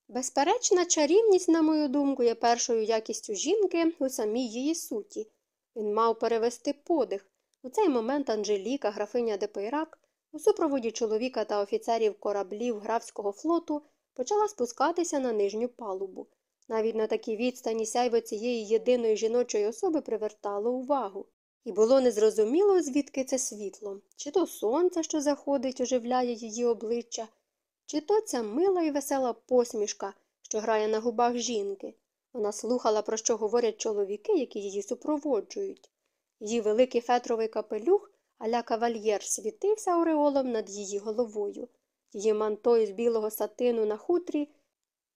Безперечна чарівність, на мою думку, є першою якістю жінки у самій її суті. Він мав перевести подих. У цей момент Анжеліка, графиня де Пейрак, у супроводі чоловіка та офіцерів кораблів графського флоту почала спускатися на нижню палубу. Навіть на такій відстані сяйво цієї єдиної жіночої особи привертало увагу. І було незрозуміло, звідки це світло, чи то сонце, що заходить, оживляє її обличчя, чи то ця мила і весела посмішка, що грає на губах жінки. Вона слухала, про що говорять чоловіки, які її супроводжують. Її великий фетровий капелюх аля кавальєр світився ореолом над її головою. Її манто із білого сатину на хутрі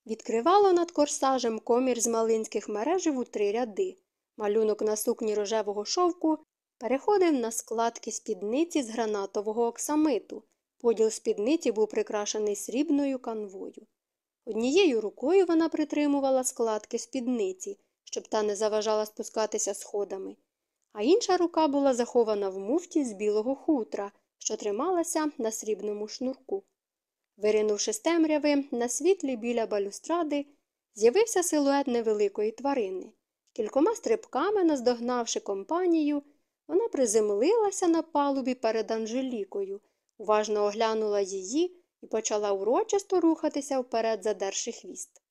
відкривало над корсажем комір з малинських мережів у три ряди. Малюнок на сукні рожевого шовку переходив на складки спідниці з гранатового оксамиту. Поділ спідниці був прикрашений срібною канвою. Однією рукою вона притримувала складки спідниці, щоб та не заважала спускатися сходами, а інша рука була захована в муфті з білого хутра, що трималася на срібному шнурку. Виринувши з темряви, на світлі біля балюстради, з'явився силует невеликої тварини. Кількома стрибками, наздогнавши компанію, вона приземлилася на палубі перед Анжелікою, уважно оглянула її і почала урочисто рухатися вперед, задерши хвіст.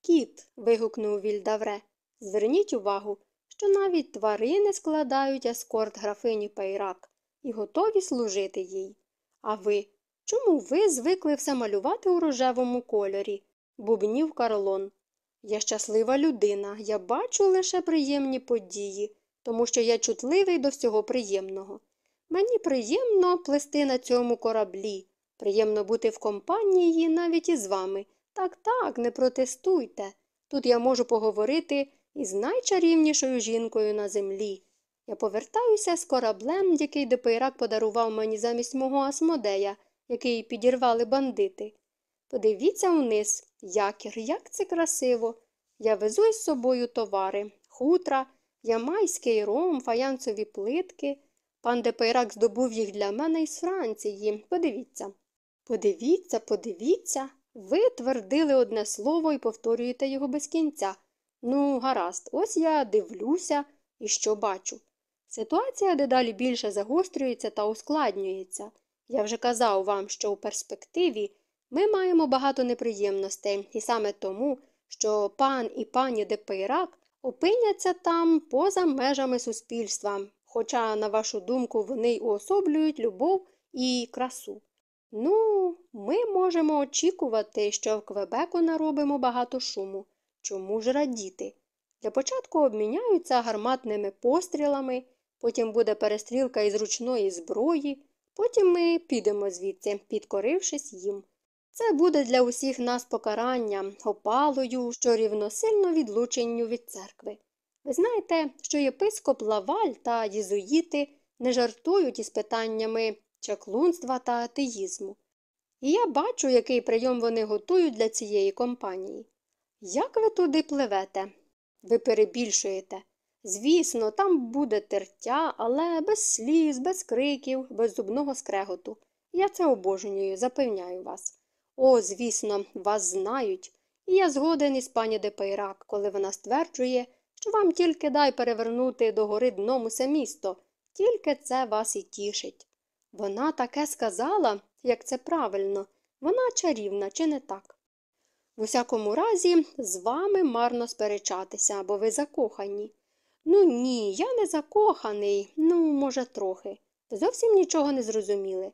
Кіт. вигукнув Вільдавре, зверніть увагу, що навіть тварини складають ескорт графині Пейрак і готові служити їй. А ви? Чому ви звикли все малювати у рожевому кольорі? бубнів Карлон. Я щаслива людина, я бачу лише приємні події, тому що я чутливий до всього приємного. Мені приємно плести на цьому кораблі, приємно бути в компанії навіть із вами. Так, так, не протестуйте. Тут я можу поговорити із найчарівнішою жінкою на землі. Я повертаюся з кораблем, який Депейрак подарував мені замість мого Асмодея, який підірвали бандити. Подивіться униз, яхір, як це красиво. Я везу із собою товари, хутра, ямайський ром, фаянсові плитки. Пан Депейрак здобув їх для мене із Франції. Подивіться. Подивіться, подивіться. Ви твердили одне слово і повторюєте його без кінця. Ну, гаразд, ось я дивлюся і що бачу. Ситуація дедалі більше загострюється та ускладнюється. Я вже казав вам, що у перспективі ми маємо багато неприємностей, і саме тому, що пан і пані Депейрак опиняться там поза межами суспільства, хоча, на вашу думку, вони й уособлюють любов і красу. Ну, ми можемо очікувати, що в Квебеку наробимо багато шуму. Чому ж радіти? Для початку обміняються гарматними пострілами, потім буде перестрілка із ручної зброї, потім ми підемо звідси, підкорившись їм. Це буде для усіх нас покарання, опалою, що рівносильно відлученню від церкви. Ви знаєте, що єпископ Лаваль та єзуїти не жартують із питаннями чаклунства та атеїзму. І я бачу, який прийом вони готують для цієї компанії. Як ви туди пливете? Ви перебільшуєте. Звісно, там буде тертя, але без сліз, без криків, без зубного скреготу. Я це обожнюю, запевняю вас. О, звісно, вас знають, і я згоден із пані Депейрак, коли вона стверджує, що вам тільки дай перевернути догори дном усе місто, тільки це вас і тішить. Вона таке сказала, як це правильно, вона чарівна, чи не так? В усякому разі, з вами марно сперечатися, бо ви закохані. Ну ні, я не закоханий, ну, може, трохи. Зовсім нічого не зрозуміли.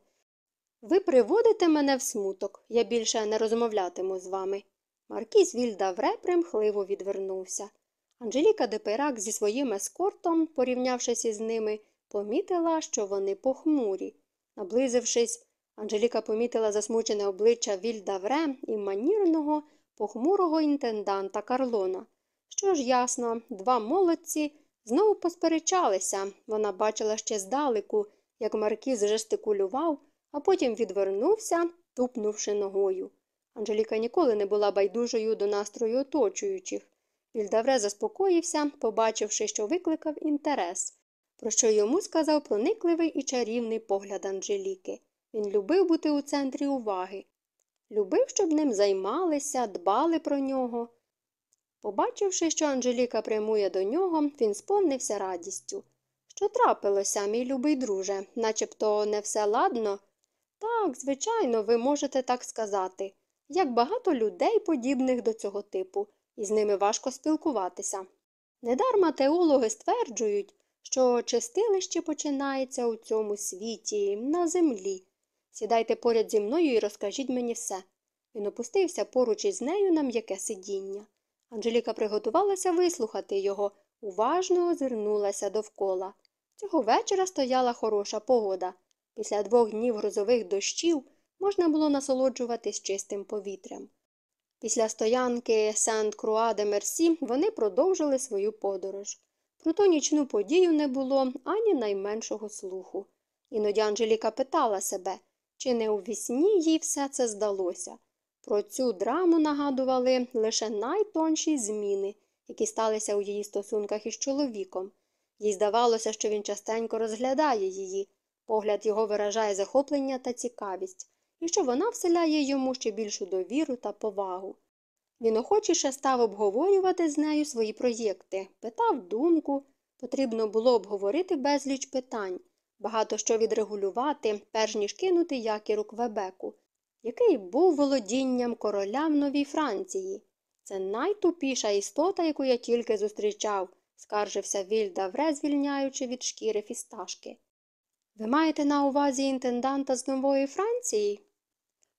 Ви приводите мене в смуток, я більше не розмовлятиму з вами. Маркіз Вільдавре примхливо відвернувся. Анжеліка Депирак зі своїм ескортом, порівнявшись із ними, помітила, що вони похмурі. Наблизившись, Анжеліка помітила засмучене обличчя Вільдавре і манірного, похмурого інтенданта Карлона. Що ж ясно, два молодці знову посперечалися. Вона бачила ще здалеку, як Маркіз жестикулював, а потім відвернувся, тупнувши ногою. Анжеліка ніколи не була байдужою до настрою оточуючих. Вільдавре заспокоївся, побачивши, що викликав інтерес, про що йому сказав проникливий і чарівний погляд Анжеліки. Він любив бути у центрі уваги, любив, щоб ним займалися, дбали про нього. Побачивши, що Анжеліка прямує до нього, він сповнився радістю. Що трапилося, мій любий друже, начебто не все ладно? Так, звичайно, ви можете так сказати. Як багато людей, подібних до цього типу, і з ними важко спілкуватися. Недарма теологи стверджують, що чистилище починається у цьому світі, на землі. Сідайте поряд зі мною і розкажіть мені все. Він опустився поруч із нею на м'яке сидіння. Анжеліка приготувалася вислухати його, уважно озирнулася довкола. Цього вечора стояла хороша погода. Після двох днів грозових дощів можна було насолоджуватись чистим повітрям. Після стоянки сент круа де Мерсі вони продовжили свою подорож. Про ту нічну подію не було ані найменшого слуху. Іноді Анжеліка питала себе, чи не у вісні їй все це здалося. Про цю драму нагадували лише найтонші зміни, які сталися у її стосунках із чоловіком. Їй здавалося, що він частенько розглядає її, погляд його виражає захоплення та цікавість, і що вона вселяє йому ще більшу довіру та повагу. Він охочіше став обговорювати з нею свої проєкти, питав думку, потрібно було обговорити безліч питань, багато що відрегулювати, перш ніж кинути якір у Квебеку, який був володінням короля в Новій Франції. Це найтупіша істота, яку я тільки зустрічав, скаржився Вільдавре, звільняючи від шкіри фісташки. Ви маєте на увазі інтенданта з Нової Франції?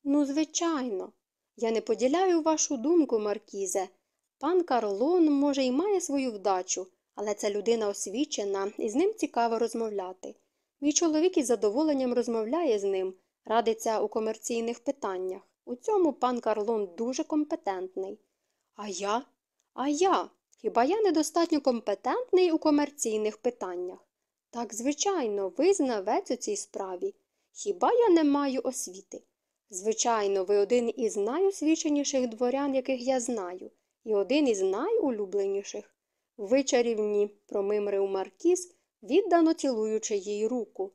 Ну, звичайно. Я не поділяю вашу думку, Маркізе. Пан Карлон, може, і має свою вдачу, але це людина освічена, і з ним цікаво розмовляти. Мій чоловік із задоволенням розмовляє з ним, радиться у комерційних питаннях. У цьому пан Карлон дуже компетентний. А я? А я? Хіба я недостатньо компетентний у комерційних питаннях? Так, звичайно, ви знавець у цій справі. Хіба я не маю освіти? Звичайно, ви один із найосвіченіших дворян, яких я знаю, і один із найулюбленіших. Ви чарівні, промимрив Маркіз, віддано цілуючи їй руку.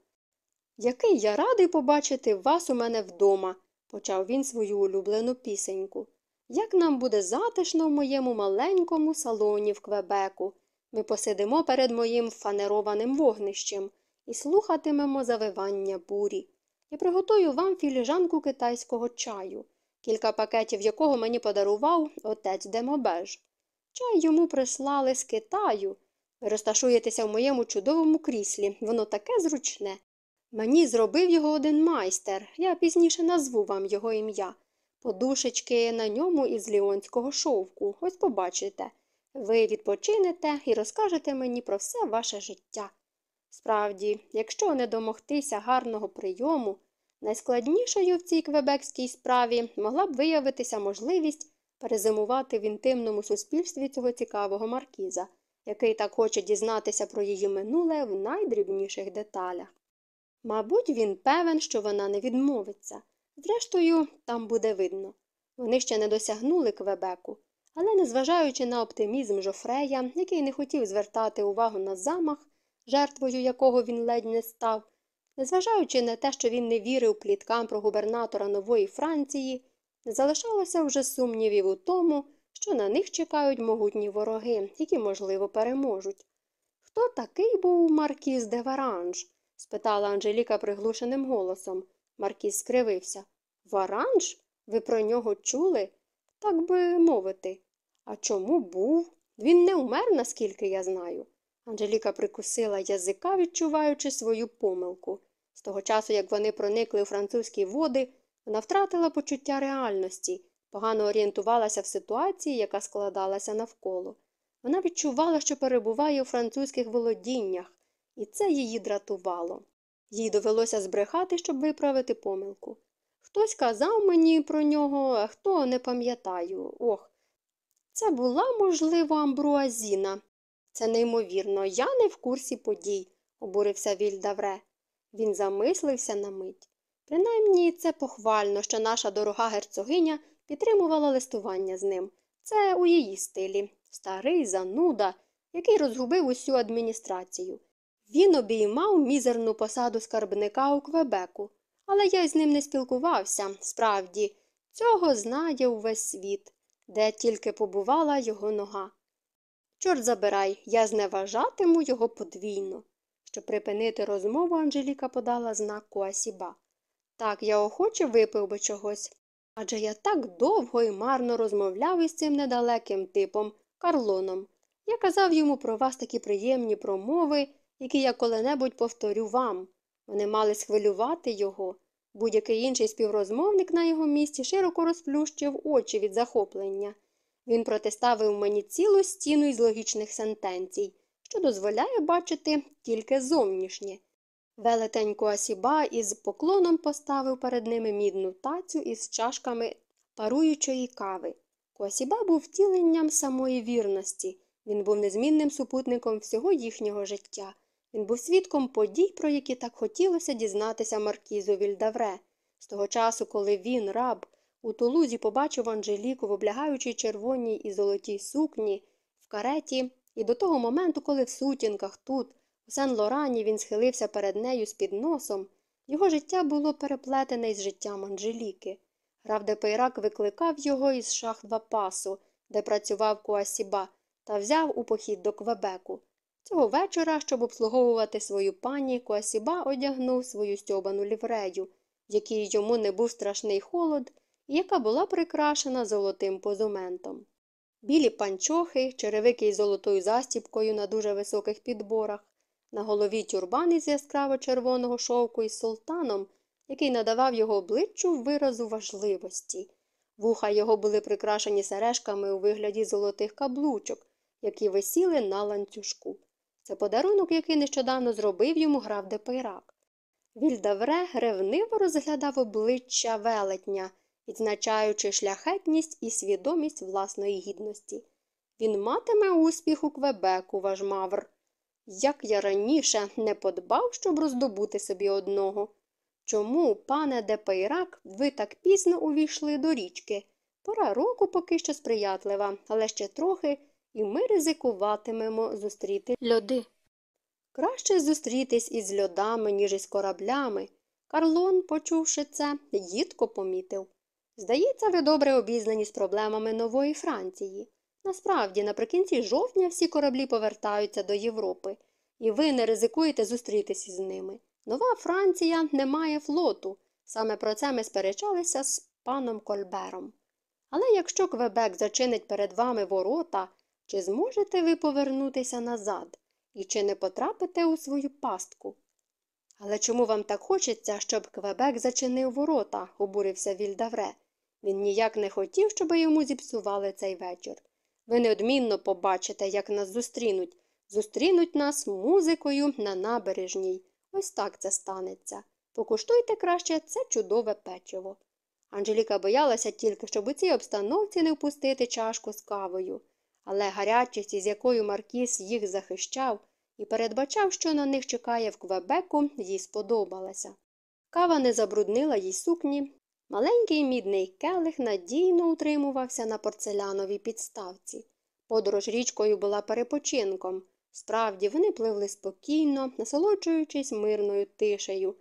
Який я радий побачити вас у мене вдома, почав він свою улюблену пісеньку. Як нам буде затишно в моєму маленькому салоні в Квебеку. Ми посидимо перед моїм фанерованим вогнищем і слухатимемо завивання бурі. Я приготую вам філіжанку китайського чаю, кілька пакетів якого мені подарував отець Демобеж. Чай йому прислали з Китаю. Ви розташуєтеся в моєму чудовому кріслі, воно таке зручне. Мені зробив його один майстер, я пізніше назву вам його ім'я. Подушечки на ньому із ліонського шовку, ось побачите. Ви відпочинете і розкажете мені про все ваше життя. Справді, якщо не домогтися гарного прийому, найскладнішою в цій квебекській справі могла б виявитися можливість перезимувати в інтимному суспільстві цього цікавого маркіза, який так хоче дізнатися про її минуле в найдрібніших деталях. Мабуть, він певен, що вона не відмовиться. Зрештою, там буде видно. Вони ще не досягнули Квебеку, але, незважаючи на оптимізм Жофрея, який не хотів звертати увагу на замах, жертвою якого він ледь не став, незважаючи на те, що він не вірив пліткам про губернатора нової Франції, не залишалося вже сумнівів у тому, що на них чекають могутні вороги, які, можливо, переможуть. Хто такий був Маркіз де Варанж? Спитала Анжеліка приглушеним голосом. Маркіз скривився. Варанж? Ви про нього чули? Так би мовити. А чому був? Він не умер, наскільки я знаю. Анжеліка прикусила язика, відчуваючи свою помилку. З того часу, як вони проникли у французькі води, вона втратила почуття реальності, погано орієнтувалася в ситуації, яка складалася навколо. Вона відчувала, що перебуває у французьких володіннях, і це її дратувало. Їй довелося збрехати, щоб виправити помилку. Хтось казав мені про нього, а хто не пам'ятаю. Ох. Це була, можливо, амбруазіна. Це неймовірно, я не в курсі подій, обурився Вільдавре. Він замислився на мить. Принаймні, це похвально, що наша дорога герцогиня підтримувала листування з ним. Це у її стилі старий зануда, який розгубив усю адміністрацію. Він обіймав мізерну посаду скарбника у Квебеку, але я з ним не спілкувався. Справді, цього знає увесь світ, де тільки побувала його нога. Чорт забирай, я зневажатиму його подвійно. Щоб припинити розмову, Анжеліка подала знак Куасіба. Так, я охоче випив би чогось. Адже я так довго і марно розмовляв із цим недалеким типом, Карлоном. Я казав йому про вас такі приємні промови, які я коли-небудь повторю вам. Вони мали схвилювати його. Будь-який інший співрозмовник на його місці широко розплющив очі від захоплення. Він протиставив мені цілу стіну із логічних сентенцій, що дозволяє бачити тільки зовнішнє. Велетень Куасіба із поклоном поставив перед ними мідну тацю із чашками паруючої кави. Куасіба був втіленням самої вірності, він був незмінним супутником всього їхнього життя. Він був свідком подій, про які так хотілося дізнатися Маркізу Вільдавре. З того часу, коли він, раб, у Тулузі побачив Анжеліку в облягаючій червоній і золотій сукні, в кареті, і до того моменту, коли в сутінках тут, у Сен-Лорані, він схилився перед нею з під носом, його життя було переплетене із життям Анжеліки. Граф де Пейрак викликав його із шахва пасу, де працював Куасіба, та взяв у похід до Квебеку. Цього вечора, щоб обслуговувати свою пані, Куасіба одягнув свою стьобану ліврею, в якій йому не був страшний холод, і яка була прикрашена золотим позументом. Білі панчохи, черевики із золотою застіпкою на дуже високих підборах, на голові тюрбан із яскраво червоного шовку із султаном, який надавав його обличчю виразу важливості. Вуха його були прикрашені сережками у вигляді золотих каблучок, які висіли на ланцюжку. Це подарунок, який нещодавно зробив йому граф де Пейрак. Вільдавре ревниво розглядав обличчя велетня, відзначаючи шляхетність і свідомість власної гідності. Він матиме успіх у Квебеку, ваш мавр. Як я раніше не подбав, щоб роздобути собі одного. Чому, пане де Пейрак, ви так пізно увійшли до річки? Пора року поки що сприятлива, але ще трохи, і ми ризикуватимемо зустріти льоди. Краще зустрітись із льодами, ніж із кораблями. Карлон, почувши це, їдко помітив. Здається, ви добре обізнані з проблемами нової Франції. Насправді, наприкінці жовтня всі кораблі повертаються до Європи, і ви не ризикуєте зустрітися з ними. Нова Франція не має флоту. Саме про це ми сперечалися з паном Кольбером. Але якщо Квебек зачинить перед вами ворота, чи зможете ви повернутися назад і чи не потрапите у свою пастку? Але чому вам так хочеться, щоб Квебек зачинив ворота? обурився Вільдавре. Він ніяк не хотів, щоб йому зіпсували цей вечір. Ви неодмінно побачите, як нас зустрінуть. Зустрінуть нас музикою на набережній. Ось так це станеться. Покуштуйте краще це чудове печиво. Анжеліка боялася тільки, щоб у цій обстановці не впустити чашку з кавою, але гарячість, із якою Маркіс їх захищав, і передбачав, що на них чекає в Квебеку, їй сподобалася. Кава не забруднила їй сукні. Маленький мідний келих надійно утримувався на порцеляновій підставці. Подорож річкою була перепочинком. Справді, вони пливли спокійно, насолоджуючись мирною тишею.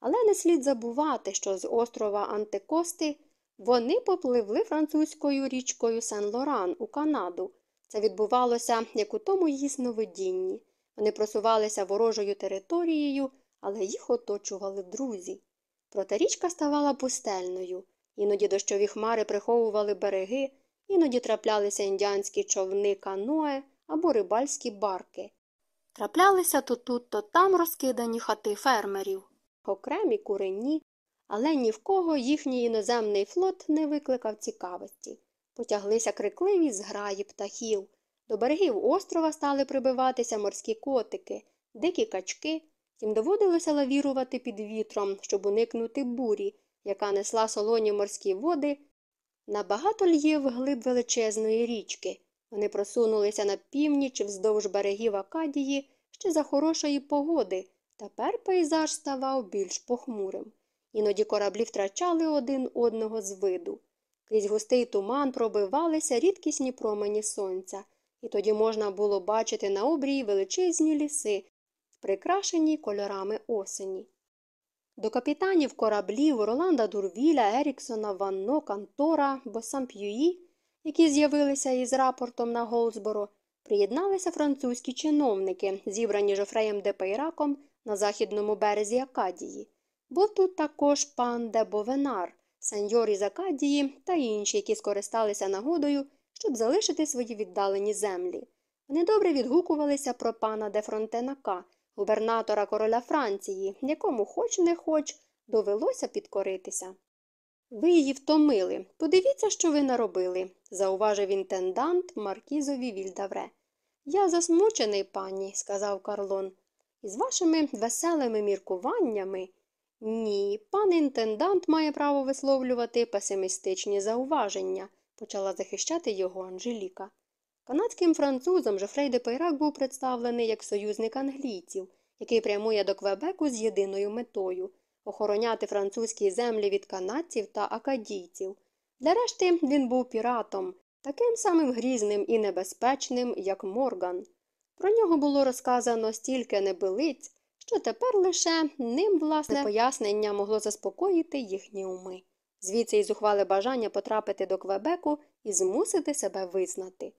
Але не слід забувати, що з острова Антикости вони попливли французькою річкою Сен-Лоран у Канаду. Це відбувалося, як у тому її сновидінні. Вони просувалися ворожою територією, але їх оточували друзі. Проте річка ставала пустельною. Іноді дощові хмари приховували береги, іноді траплялися індіанські човни каное або рибальські барки. Траплялися то тут, то там розкидані хати фермерів, окремі курені, але ні в кого їхній іноземний флот не викликав цікавості. Потяглися крикливі зграї птахів. До берегів острова стали прибиватися морські котики, дикі качки, Тім доводилося лавірувати під вітром, щоб уникнути бурі, яка несла солоні морські води на багато льїв глиб величезної річки. Вони просунулися на північ вздовж берегів Акадії ще за хорошої погоди. Тепер пейзаж ставав більш похмурим. Іноді кораблі втрачали один одного з виду. Крізь густий туман пробивалися рідкісні промені сонця, і тоді можна було бачити на обрії величезні ліси, прикрашені кольорами осені. До капітанів кораблів Роланда Дурвіля, Еріксона, Ванно, Кантора, Босамп'юї, які з'явилися із рапортом на Голсборо, приєдналися французькі чиновники, зібрані Жофреєм де Пейраком на західному березі Акадії. Був тут також пан де Бовенар, сеньор із Акадії та інші, які скористалися нагодою, щоб залишити свої віддалені землі. Вони добре відгукувалися про пана де Фронтенака, губернатора короля Франції, якому хоч не хоч довелося підкоритися. Ви її втомили. Подивіться, що ви наробили, зауважив інтендант Маркізові Вільдавре. Я засмучений, пані, сказав Карлон. Із вашими веселими міркуваннями. Ні, пан інтендант має право висловлювати песимістичні зауваження, почала захищати його Анжеліка. Канадським французом Жофрей де Пейрак був представлений як союзник англійців, який прямує до Квебеку з єдиною метою охороняти французькі землі від канадців та акадійців. Для решти він був піратом, таким самим грізним і небезпечним, як Морган. Про нього було розказано стільки небилиць, що тепер лише ним власне пояснення могло заспокоїти їхні уми. Звідси й зухвале бажання потрапити до Квебеку і змусити себе визнати.